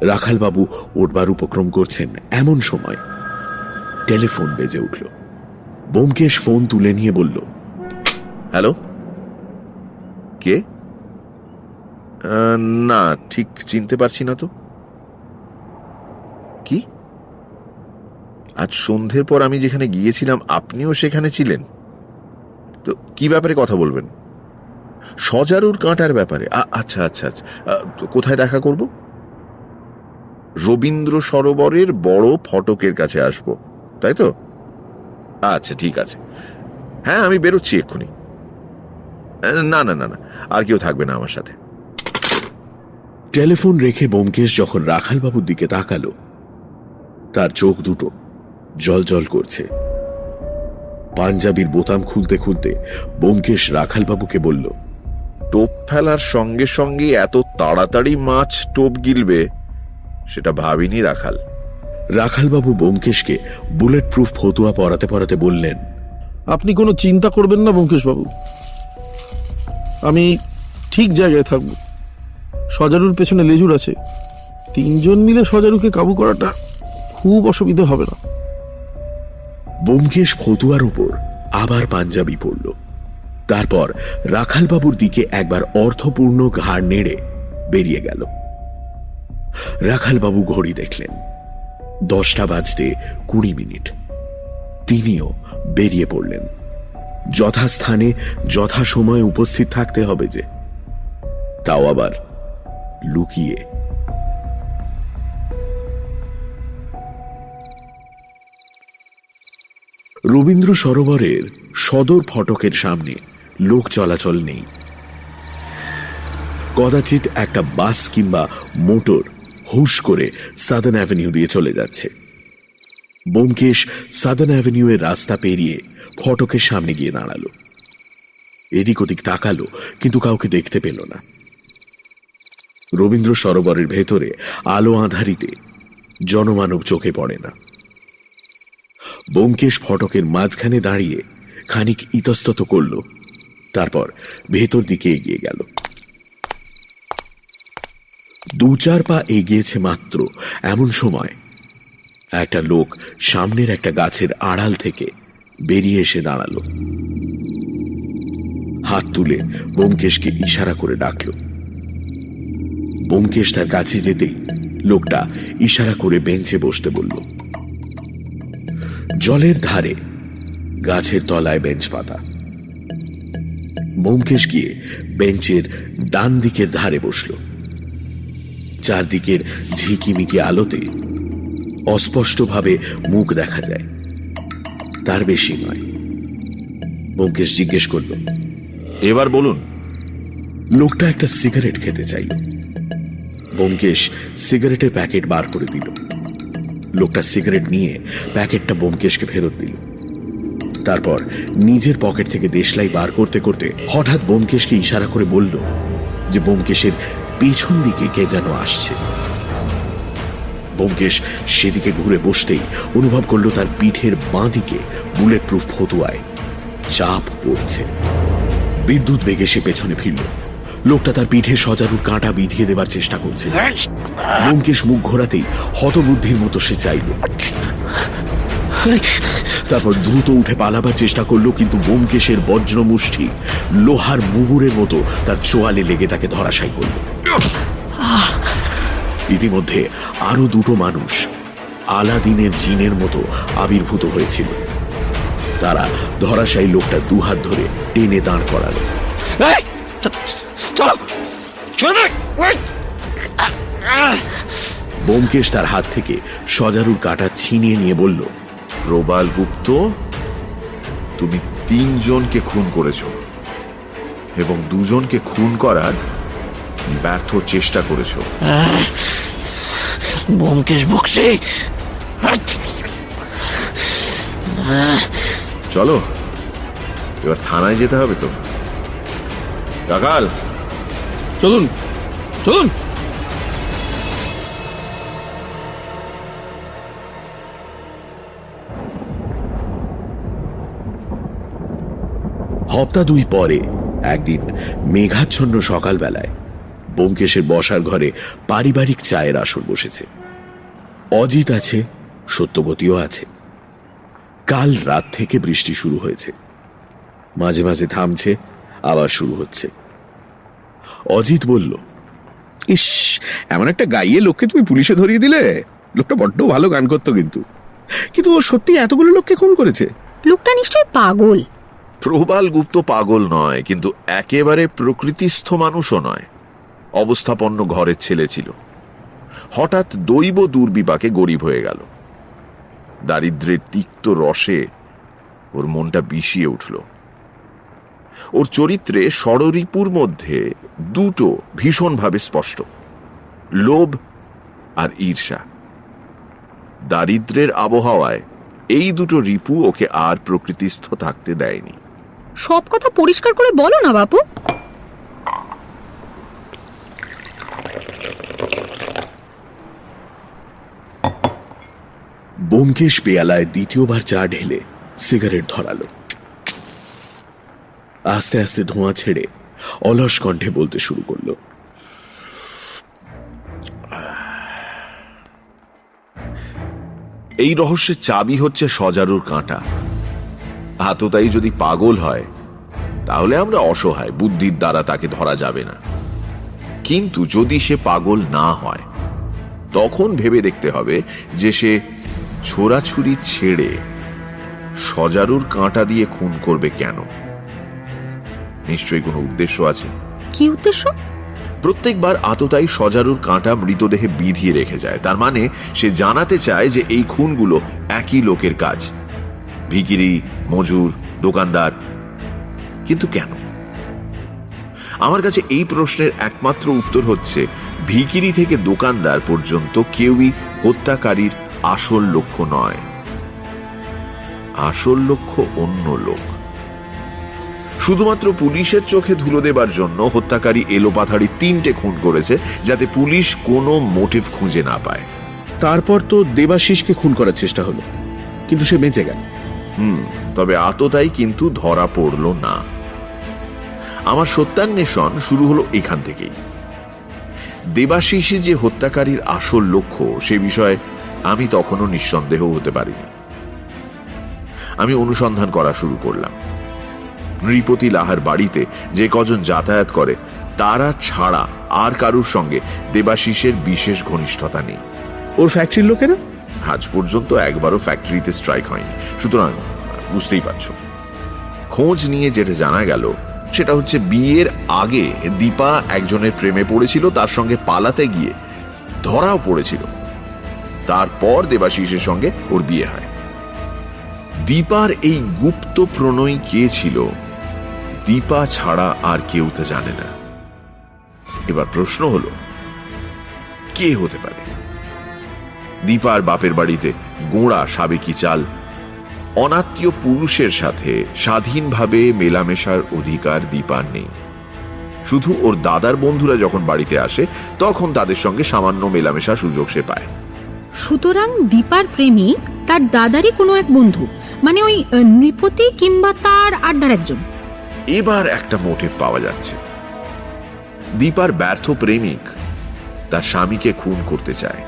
রাখালবাবু উঠবার উপক্রম করছেন এমন সময়। টেলিফোন বেজে উঠল। বোমকেশ ফোন তুলে নিয়ে বলল, হ্যালো? কে? না, ঠিক চিনতে পারছি না তো। কি? আজ সন্ধ্যের পর আমি যেখানে গিয়েছিলাম, আপনিও সেখানে ছিলেন। তো কি ব্যাপারে কথা বলবেন? সজারুর কাঁটার ব্যাপারে। আচ্ছা আচ্ছা আচ্ছা। কোথায় দেখা করব? রবীন্দ্র সরোবরের বড় ফটকের কাছে আসব। তাই তো? আচ্ছা ঠিক আছে। হ্যাঁ আমি বেরোচ্ছি এক্ষুনি। না না না না আর কেউ থাকবে না আমার সাথে। টেলিফোন রেখে বোমকেশ যখন রাখালবাবুর দিকে তাকালো তার চোখ দুটো জল জল করছে। পাঞ্জাবির বোতাম খুলতে খুলতে বোমকেশ রাখালবাবুকে বলল টোপ ফেলার সঙ্গে সঙ্গে এত তাড়াতাড়ি মাছ টোপ গিলবে সেটা ভাবিনি রাখাল। রাখালবাবু বোমকেশকে বুলেট প্রুফ ফতুয়া পরাতে পরাতে বললেন আপনি কোনো চিন্তা করবেন না বাবু আমি ঠিক জায়গায় থাকব। সজারুর পেছনে লেজুর আছে। তিনজন মিলে সজারুকে কাবু করাটা খুব অসুবিধে হবে না। বোমকেশ ফতুয়ার উপর আবার পাঞ্জাবি পড়ল তারপর রাখালবাবুর দিকে একবার অর্থপূর্ণ ঘাড় নেড়ে বেরিয়ে গেল। রাখালবাবু ঘড়ি দেখলেন। দশটা বাজতে কুড়ি মিনিট। তিনিও বেরিয়ে পড়লেন। যথাস্থানে যথাসময়ে উপস্থিত থাকতে হবে যে। তাও আবার লুকিয়ে। রবীন্দ্র সরোবরের সদর ফটকের সামনে লোক চলাচল নেই। কদাচিৎ একটা বাস কিংবা মোটর হুশ করে সাদার্ন অ্যাভিনিউ দিয়ে চলে যাচ্ছে। বোমকেশ সাদার্ন অ্যাভিনিউ এর রাস্তা পেরিয়ে ফটকের সামনে গিয়ে দাঁড়াল। এদিক ওদিক তাকালো, কিন্তু কাউকে দেখতে পেল না। রবীন্দ্র সরোবরের ভেতরে আলো আধারিতে জনমানব চোখে পড়ে না। বোমকেশ ফটকের মাঝখানে দাঁড়িয়ে খানিক ইতস্তত করল, তারপর ভেতর দিকে এগিয়ে গেল। দু চার পা এগিয়েছে মাত্র, এমন সময় একটা লোক সামনের একটা গাছের আড়াল থেকে বেরিয়ে এসে দাঁড়াল। হাত তুলে বোমকেশকে ইশারা করে ডাকল। বোমকেশ তার কাছে যেতেই লোকটা ইশারা করে বেঞ্চে বসতে বলল, জলের ধারে গাছের তলায় বেঞ্চ পাতা। বোমকেশ গিয়ে বেঞ্চের ডান দিকের ধারে বসল। চারদিকের ঝিকিমিকি আলোতে অস্পষ্টভাবে মুখ দেখা যায়। তার বেশি নয়। বোমকেশ জিজ্ঞেস করল এবার বলুন। লোকটা একটা সিগারেট খেতে চাইল। বোমকেশ সিগারেটের প্যাকেট বার করে দিল। লোকটা সিগারেট নিয়ে প্যাকেটটা বোমকেশকে ফেরত দিল। তারপর নিজের পকেট থেকে দেশলাই বার করতে করতে হঠাৎ বোমকেশকে ইশারা করে বলল যে বোমকেশের পেছন দিকে কে যেন আসছে। বোমকেশ সেদিকে ঘুরে বসতেই অনুভব করল তার পিঠের বাঁ দিকে বুলেট প্রুফ ফতুয়ায় চাপ পড়ছে। বিদ্যুৎ বেগে সে পেছনে ফিরল। লোকটা তার পিঠে সজারুর কাঁটা বিধিয়ে দেবার চেষ্টা করছে। বোমকেশ মুখ ঘোরাতেই হতবুদ্ধির মতো সে চাইল। তারপর দ্রুত উঠে পালাবার চেষ্টা করল, কিন্তু বোমকেশের বজ্র মুষ্টি লোহার মুগুরের মতো তার চোয়ালে লেগে তাকে ধরাশাই করল। ইতিমধ্যে আরও দুটো মানুষ আলাদিনের জিনের মতো আবির্ভূত হয়েছিল। তারা ধরাশায়ী লোকটা দুহাত ধরে টেনে দাঁড় করালো। বোমকেশ তার হাত থেকে সজারুর কাটা ছিনিয়ে নিয়ে বলল প্রবাল গুপ্ত তুমি তিনজনকে খুন করেছ এবং দুজনকে খুন করার ব্যর্থ চেষ্টা করেছ। বোমকেশ বকশি চলো এবার থানায় যেতে হবে তো। কাকাল! চলুন চলুন। হপ্তা দুই পরে একদিন মেঘাচ্ছন্ন সকালবেলায় বোমকেশের বসার ঘরে পারিবারিক চায়ের আসর বসেছে। অজিত আছে সত্যবতীও আছে। কাল রাত থেকে বৃষ্টি শুরু হয়েছে। মাঝে মাঝে থামছে আবার শুরু হচ্ছে। অজিত বলল ইস এমন একটা গাইয়ে লোককে তুমি পুলিশে ধরিয়ে দিলে? লোকটা বড্ড ভালো গান করতো কিন্তু। কিন্তু ও সত্যি এতগুলো লোককে খুন করেছে? লোকটা নিশ্চয়ই পাগল। প্রবাল গুপ্ত পাগল নয় কিন্তু একেবারে প্রকৃতিস্থ মানুষও নয়। অবস্থাপন্ন ঘরের ছেলে ছিল। হঠাৎ দৈব দুর্বিপাকে গরিব হয়ে গেল। দারিদ্রের তিক্ত রসে ওর মনটা বিষিয়ে উঠল। ওর চরিত্রে ষড়রিপুর মধ্যে দুটো ভীষণভাবে স্পষ্ট, লোভ আর ঈর্ষা। দারিদ্রের আবহাওয়ায় এই দুটো রিপু ওকে আর প্রকৃতিস্থ থাকতে দেয়নি। সব কথা পরিষ্কার করে বলো না, বাপু। বোমকেশ পেয়ালায় দ্বিতীয়বার চা ঢেলে সিগারেট ধরালো। আস্তে আস্তে ধোঁয়া ছেড়ে অলস কণ্ঠে বলতে শুরু করল। এই রহস্যের চাবি হচ্ছে সজারুর কাঁটা। হাততাই যদি পাগল হয়, তাহলে আমরা অসহায়, বুদ্ধির দ্বারা তাকে ধরা যাবে না। কিন্তু যদি সে পাগল না হয় তখন ভেবে দেখতে হবে যে সে ছোড়াছুরি ছেড়ে সজারুর কাঁটা দিয়ে খুন করবে কেন। নিশ্চয়ই কোনো উদ্দেশ্য আছে? কি উদ্দেশ্য? প্রত্যেকবার আততাই সজারুর কাঁটা মৃতদেহে বিধিয়ে রেখে যায়। তার মানে সে জানাতে চায় যে এই খুনগুলো একই লোকের কাজ। ভিকিরি মজুর দোকানদার। কিন্তু কেন? আমার কাছে এই প্রশ্নের একমাত্র উত্তর হচ্ছে ভিকিরি থেকে দোকানদার পর্যন্ত কেউই হত্যাকারীর আসল লক্ষ্য নয়। আসল লক্ষ্য অন্য লোক। শুধুমাত্র পুলিশের চোখে ধুলো দেবার জন্য হত্যাকারী এলোপাথারি তিনটে খুন করেছে যাতে পুলিশ কোনো মোটিভ খুঁজে না পায়। তারপর তো দেবাশিসকে খুন করার চেষ্টা হলো কিন্তু সে বেঁচে গেল। হুম তবে আততাই কিন্তু ধরা পড়ল না। আমার সত্যান্বেষণ শুরু হলো এখান থেকেই। দেবাশিসী যে হত্যাকারীর আসল লক্ষ্য সে বিষয়ে আমি তখনও নিঃসন্দেহ হতে পারিনি। আমি অনুসন্ধান করা শুরু করলাম। নৃপতি লাহার বাড়িতে যে কজন যাতায়াত করে তারা ছাড়া আর কারুর সঙ্গে দেবাশিসের বিশেষ ঘনিষ্ঠতা নেই। ওর ফ্যাক্টরির লোকেরা? আজ পর্যন্ত একবারও ফ্যাক্টরিতে স্ট্রাইক হয়নি। সুতরাং বুঝতেই পারছ। খোঁজ নিয়ে যেটা জানা গেল সেটা হচ্ছে বিয়ের আগে দীপা একজনের প্রেমে পড়েছিল, তার সঙ্গে পালাতে গিয়ে ধরাও পড়েছিল। তারপর দেবাশিসের সঙ্গে ওর বিয়ে হয়। দীপার এই গুপ্ত প্রণয় কে ছিল? দীপা ছাড়া আর কেউ তা জানে না। এবার প্রশ্ন হলো, কে হতে পারে? দীপার বাপের বাড়িতে গোড়া, সাবেকি চাল অনাত্মীয় পুরুষের সাথে স্বাধীনভাবে মেলামেশার অধিকার দীপার নেই শুধু ওর দাদার বন্ধুরা যখন বাড়িতে আসে তখন তাদের সঙ্গে সামান্য মেলামেশার সুযোগ সে পায়। সুতরাং দীপার প্রেমিক তার দাদারই কোনো এক বন্ধু মানে ওই নৃপতি কিংবা তার আড্ডার একজন। এবার একটা মোটিভ পাওয়া যাচ্ছে। দীপার ব্যর্থ প্রেমিক তার স্বামীকে খুন করতে চায়।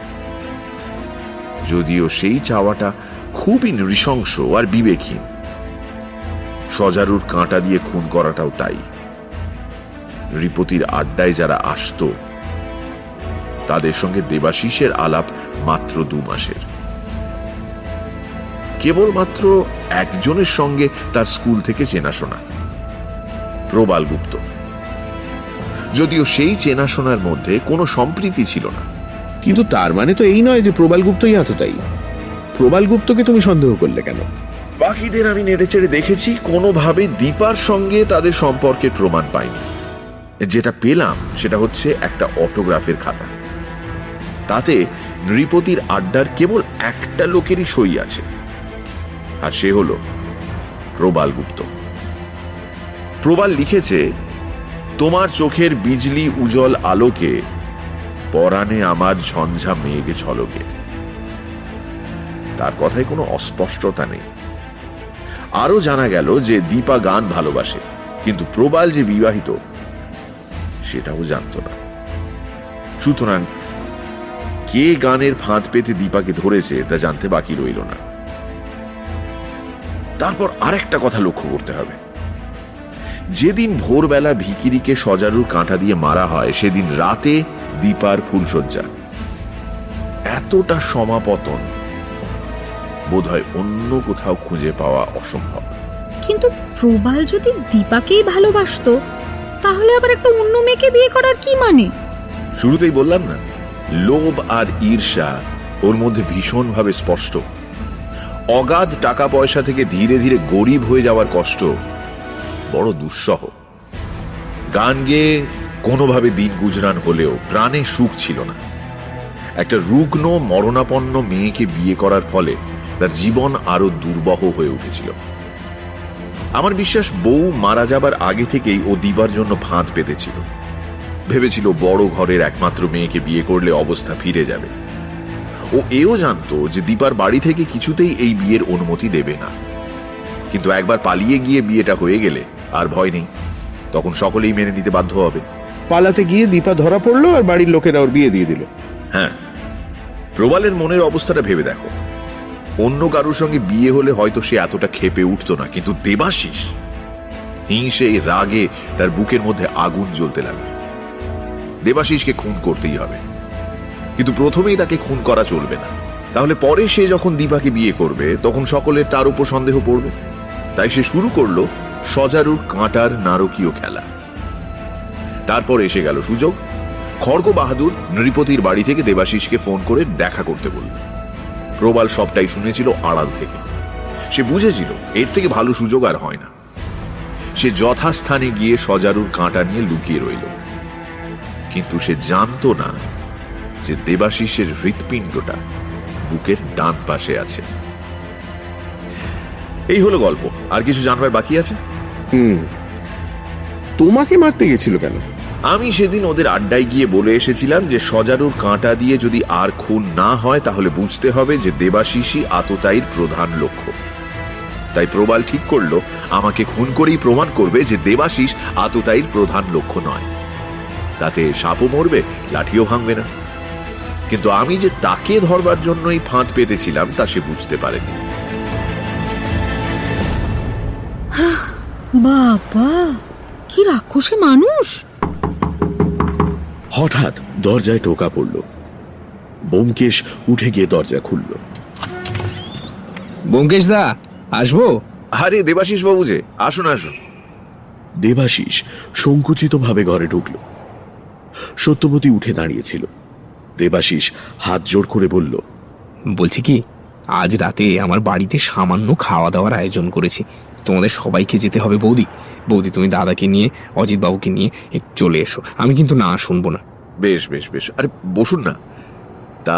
যদিও সেই চাওয়াটা খুবই নৃশংস আর বিবেকহীন। সজারুর কাঁটা দিয়ে খুন করাটাও তাই। রিপতির আড্ডায় যারা আসত, তাদের সঙ্গে দেবাশিসের আলাপ মাত্র দু মাসের। কেবলমাত্র একজনের সঙ্গে তার স্কুল থেকে চেনাশোনা। প্রবাল গুপ্ত। যদিও সেই চেনাশোনার মধ্যে কোনো সম্প্রীতি ছিল না। কিন্তু তার মানে তো এই নয় যে প্রবাল গুপ্তই আততাই প্রবাল গুপ্তকে তুমি সন্দেহ করলে কেন? বাকিদের আমি নেড়েচেড়ে দেখেছি, কোনোভাবে দীপার সঙ্গে তাদের সম্পর্কের প্রমাণ পাইনি। যেটা পেলাম, সেটা হচ্ছে একটা অটোগ্রাফের খাতা। তাতে নৃপতির আড্ডার কেবল একটা লোকেরই সই আছে। আর সে হল প্রবাল গুপ্ত। প্রবাল লিখেছে, তোমার চোখের বিজলি উজ্জ্বল আলোকে পরাণে আমার ঝঞ্ঝা মেঘ ঝলকে। তার কথায় কোনো অস্পষ্টতা নেই। আরও জানা গেল যে দীপা গান ভালোবাসে, কিন্তু প্রবাল যে বিবাহিত, সেটাও জানত না। সুতরাং কে গানের ফাঁদ পেতে দীপাকে ধরেছে তা জানতে বাকি রইল না। তারপর আরেকটা কথা লক্ষ্য করতে হবে। যেদিন ভোরবেলা ভিকিরিকে সজারুর কাঁটা দিয়ে মারা হয়, সেদিন রাতে দীপার ফুলশয্যা। এতটা সমাপতন বোধহয় অন্য কোথাও খুঁজে পাওয়া অসম্ভব। কিন্তু প্রবাল যদি দীপাকেই ভালোবাসতো তাহলে আবার একটা অন্য মেয়েকে বিয়ে করার কি মানে? শুরুতেই বললাম না লোভ আর ঈর্ষা ওর মধ্যে ভীষণভাবে স্পষ্ট। অগাধ টাকা পয়সা থেকে ধীরে ধীরে গরিব হয়ে যাওয়ার কষ্ট বড় দুঃসহ। গান গেয়ে কোনোভাবে দিন গুজরান হলেও প্রাণে সুখ ছিল না। একটা রুগ্ন মরণাপন্ন মেয়েকে বিয়ে করার ফলে তার জীবন আরও দুর্বহ হয়ে উঠেছিল। আমার বিশ্বাস বউ মারা যাবার আগে থেকেই ও দিবার জন্য ফাঁদ পেতেছিল। ভেবেছিল বড় ঘরের একমাত্র মেয়েকে বিয়ে করলে অবস্থা ফিরে যাবে। ও এও জানতো যে দীপার বাড়ি থেকে কিছুতেই এই বিয়ের অনুমতি দেবে না। কিন্তু একবার পালিয়ে গিয়ে বিয়েটা হয়ে গেলে আর ভয় নেই। তখন সকলেই মেনে নিতে বাধ্য হবে। পালাতে গিয়ে দীপা ধরা পড়ল আর বাড়ির লোকেরা ওর বিয়ে দিয়ে দিল। হ্যাঁ। প্রবালের মনের অবস্থাটা ভেবে দেখো। অন্য কারোর সঙ্গে বিয়ে হলে হয়তো সে এতটা খেপে উঠতো না, কিন্তু দেবাশিস, হিংসে, রাগে তার বুকের মধ্যে আগুন জ্বলতে লাগল। দেবাশিসকে খুন করতেই হবে। কিন্তু প্রথমেই তাকে খুন করা চলবে না। তাহলে পরে সে যখন দীপাকে বিয়ে করবে, তখন সকলের তার উপর সন্দেহ পড়বে। তাই সে শুরু করল সজারুর কাঁটার নারকীয় খেলা। তারপর এসে গেল সুযোগ। খড়গ বাহাদুর নৃপতির বাড়ি থেকে দেবাশিসকে ফোন করে দেখা করতে বলল। প্রবাল সবটাই শুনেছিল আড়াল থেকে। সে বুঝেছিল এর থেকে ভালো সুযোগ আর হয় না। সে যথাস্থানে গিয়ে সজারুর কাঁটা নিয়ে লুকিয়ে রইল। কিন্তু সে জানতো না যে দেবাশিসের হৃৎপিণ্ডটা বুকের ডান পাশে আছে। এই হলো গল্প। আর কিছু জানবার বাকি আছে? হুম। তোমাকে মারতে গেছিল কেন? আমি সেদিন ওদের আড্ডায় গিয়ে বলে এসেছিলাম যে সজারুর কাঁটা দিয়ে যদি আর খুন না হয়, তাহলে বুঝতে হবে যে দেবাশিসই আততায়ীর প্রধান লক্ষ্য। তাই প্রবাল ঠিক করল, আমাকে খুন করেই প্রমাণ করবে যে দেবাশিস আততায়ীর প্রধান লক্ষ্য নয়। তাতে সাপও মরবে, লাঠিও ভাঙবে না। কিন্তু আমি যে তাকে ধরবার জন্যই ফাঁদ পেতেছিলাম, তা সে বুঝতে পারেনি। বাবা, কি রাক্ষসে মানুষ! হঠাৎ দরজায় টোকা পড়ল। বোমকেশ উঠে গিয়ে দরজা খুলল। ব্যোমকেশ দা আসব? আরে দেবাশিস বাবু যে আসুন আসুন। দেবাশিস সংকুচিতভাবে ঘরে ঢুকল। সত্যবতী উঠে দাঁড়িয়েছিল। দেবাশিস হাত জোড় করে বলল বলছি কি আজ রাতে আমার বাড়িতে সামান্য খাওয়া দাওয়ার আয়োজন করেছি। তোমাদের সবাইকে যেতে হবে বৌদি। বৌদি তুমি দাদাকে নিয়ে অজিত বাবুকে নিয়ে চলে এসো। আমি কিন্তু না শুনব না। বেশ বেশ বেশ। আরে, বসুন না। তা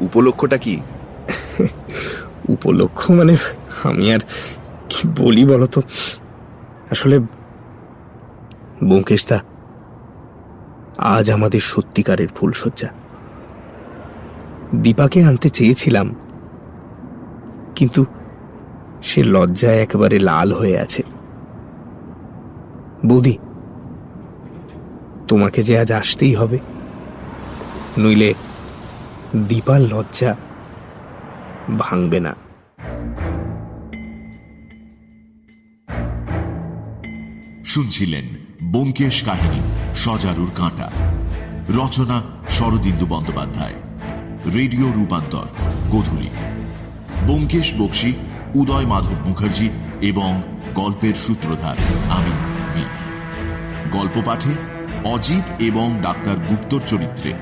উপলক্ষটা কি? উপলক্ষ মানে আমি আর কি বলি বলতো? আসলে ব্যোমকেশদা আজ আমাদের সত্যিকারের ফুলশয্যা। দীপাকে আনতে চেয়েছিলাম, কিন্তু সে লজ্জায় একেবারে লাল হয়ে আছে। বৌদি, তোমাকে যে আজ আসতেই হবে। নইলে দীপার লজ্জা ভাঙবে না। শুনছিলেন ব্যোমকেশ কাহিনী, সজারুর কাঁটা। রচনা শরদিন্দু বন্দ্যোপাধ্যায়। রেডিও রূপান্তর, গোধূলি। ব্যোমকেশ বক্সি, উদয় মাধব মুখার্জি এবং গল্পের সূত্রধার আমি গল্প পাঠে অজিত এবং ডাক্তার গুপ্তর চরিত্রে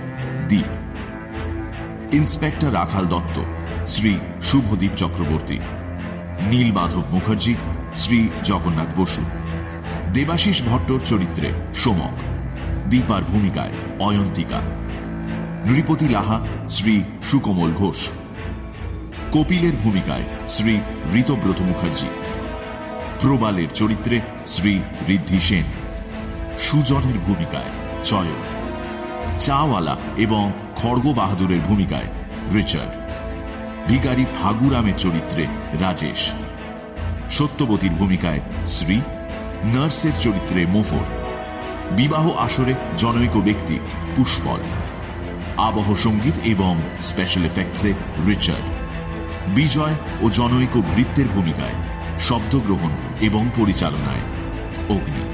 দীপ ইন্সপেক্টর রাখাল দত্ত, শ্রী শুভদীপ চক্রবর্তী। নীল মাধব মুখার্জি, শ্রী জগন্নাথ বসু। দেবাশিস ভট্টর চরিত্রে সোমক। দীপার ভূমিকায় অয়ন্তিকা। নৃপতি লাহা, শ্রী সুকোমল ঘোষ। কপিলের ভূমিকায় শ্রী ঋতব্রত মুখার্জি। প্রবালের চরিত্রে শ্রী ঋদ্ধি সেন। সুজনের ভূমিকায় চয়ন। চাওয়ালা এবং খড়গ বাহাদুরের ভূমিকায় রিচার্ড। ভিকারি ফাগুরামের চরিত্রে রাজেশ। সত্যবতীর ভূমিকায় শ্রী। নার্সের চরিত্রে মোহর। বিবাহ আসরে জনৈক ব্যক্তি পুষ্পল। আবহ সংগীত এবং স্পেশাল এফেক্টসে রিচার্ড। বিজয় ও জনৈক বৃত্তের ভূমিকায় শব্দগ্রহণ এবং পরিচালনায় অগ্নি।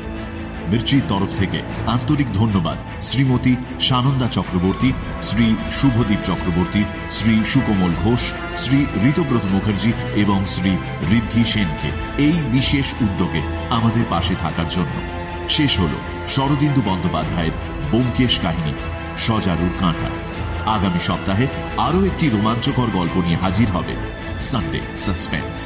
মির্চির তরফ থেকে আন্তরিক ধন্যবাদ শ্রীমতী সানন্দা চক্রবর্তী, শ্রী শুভদীপ চক্রবর্তী, শ্রী সুকোমল ঘোষ, শ্রী ঋতব্রত মুখার্জি এবং শ্রী ঋদ্ধি সেনকে এই বিশেষ উদ্যোগে আমাদের পাশে থাকার জন্য। শেষ হল শরদিন্দু বন্দ্যোপাধ্যায়ের ব্যোমকেশ কাহিনী, সজারুর কাঁটা। আগামী সপ্তাহে আরও একটি রোমাঞ্চকর গল্প নিয়ে হাজির হবে সানডে সাসপেন্স।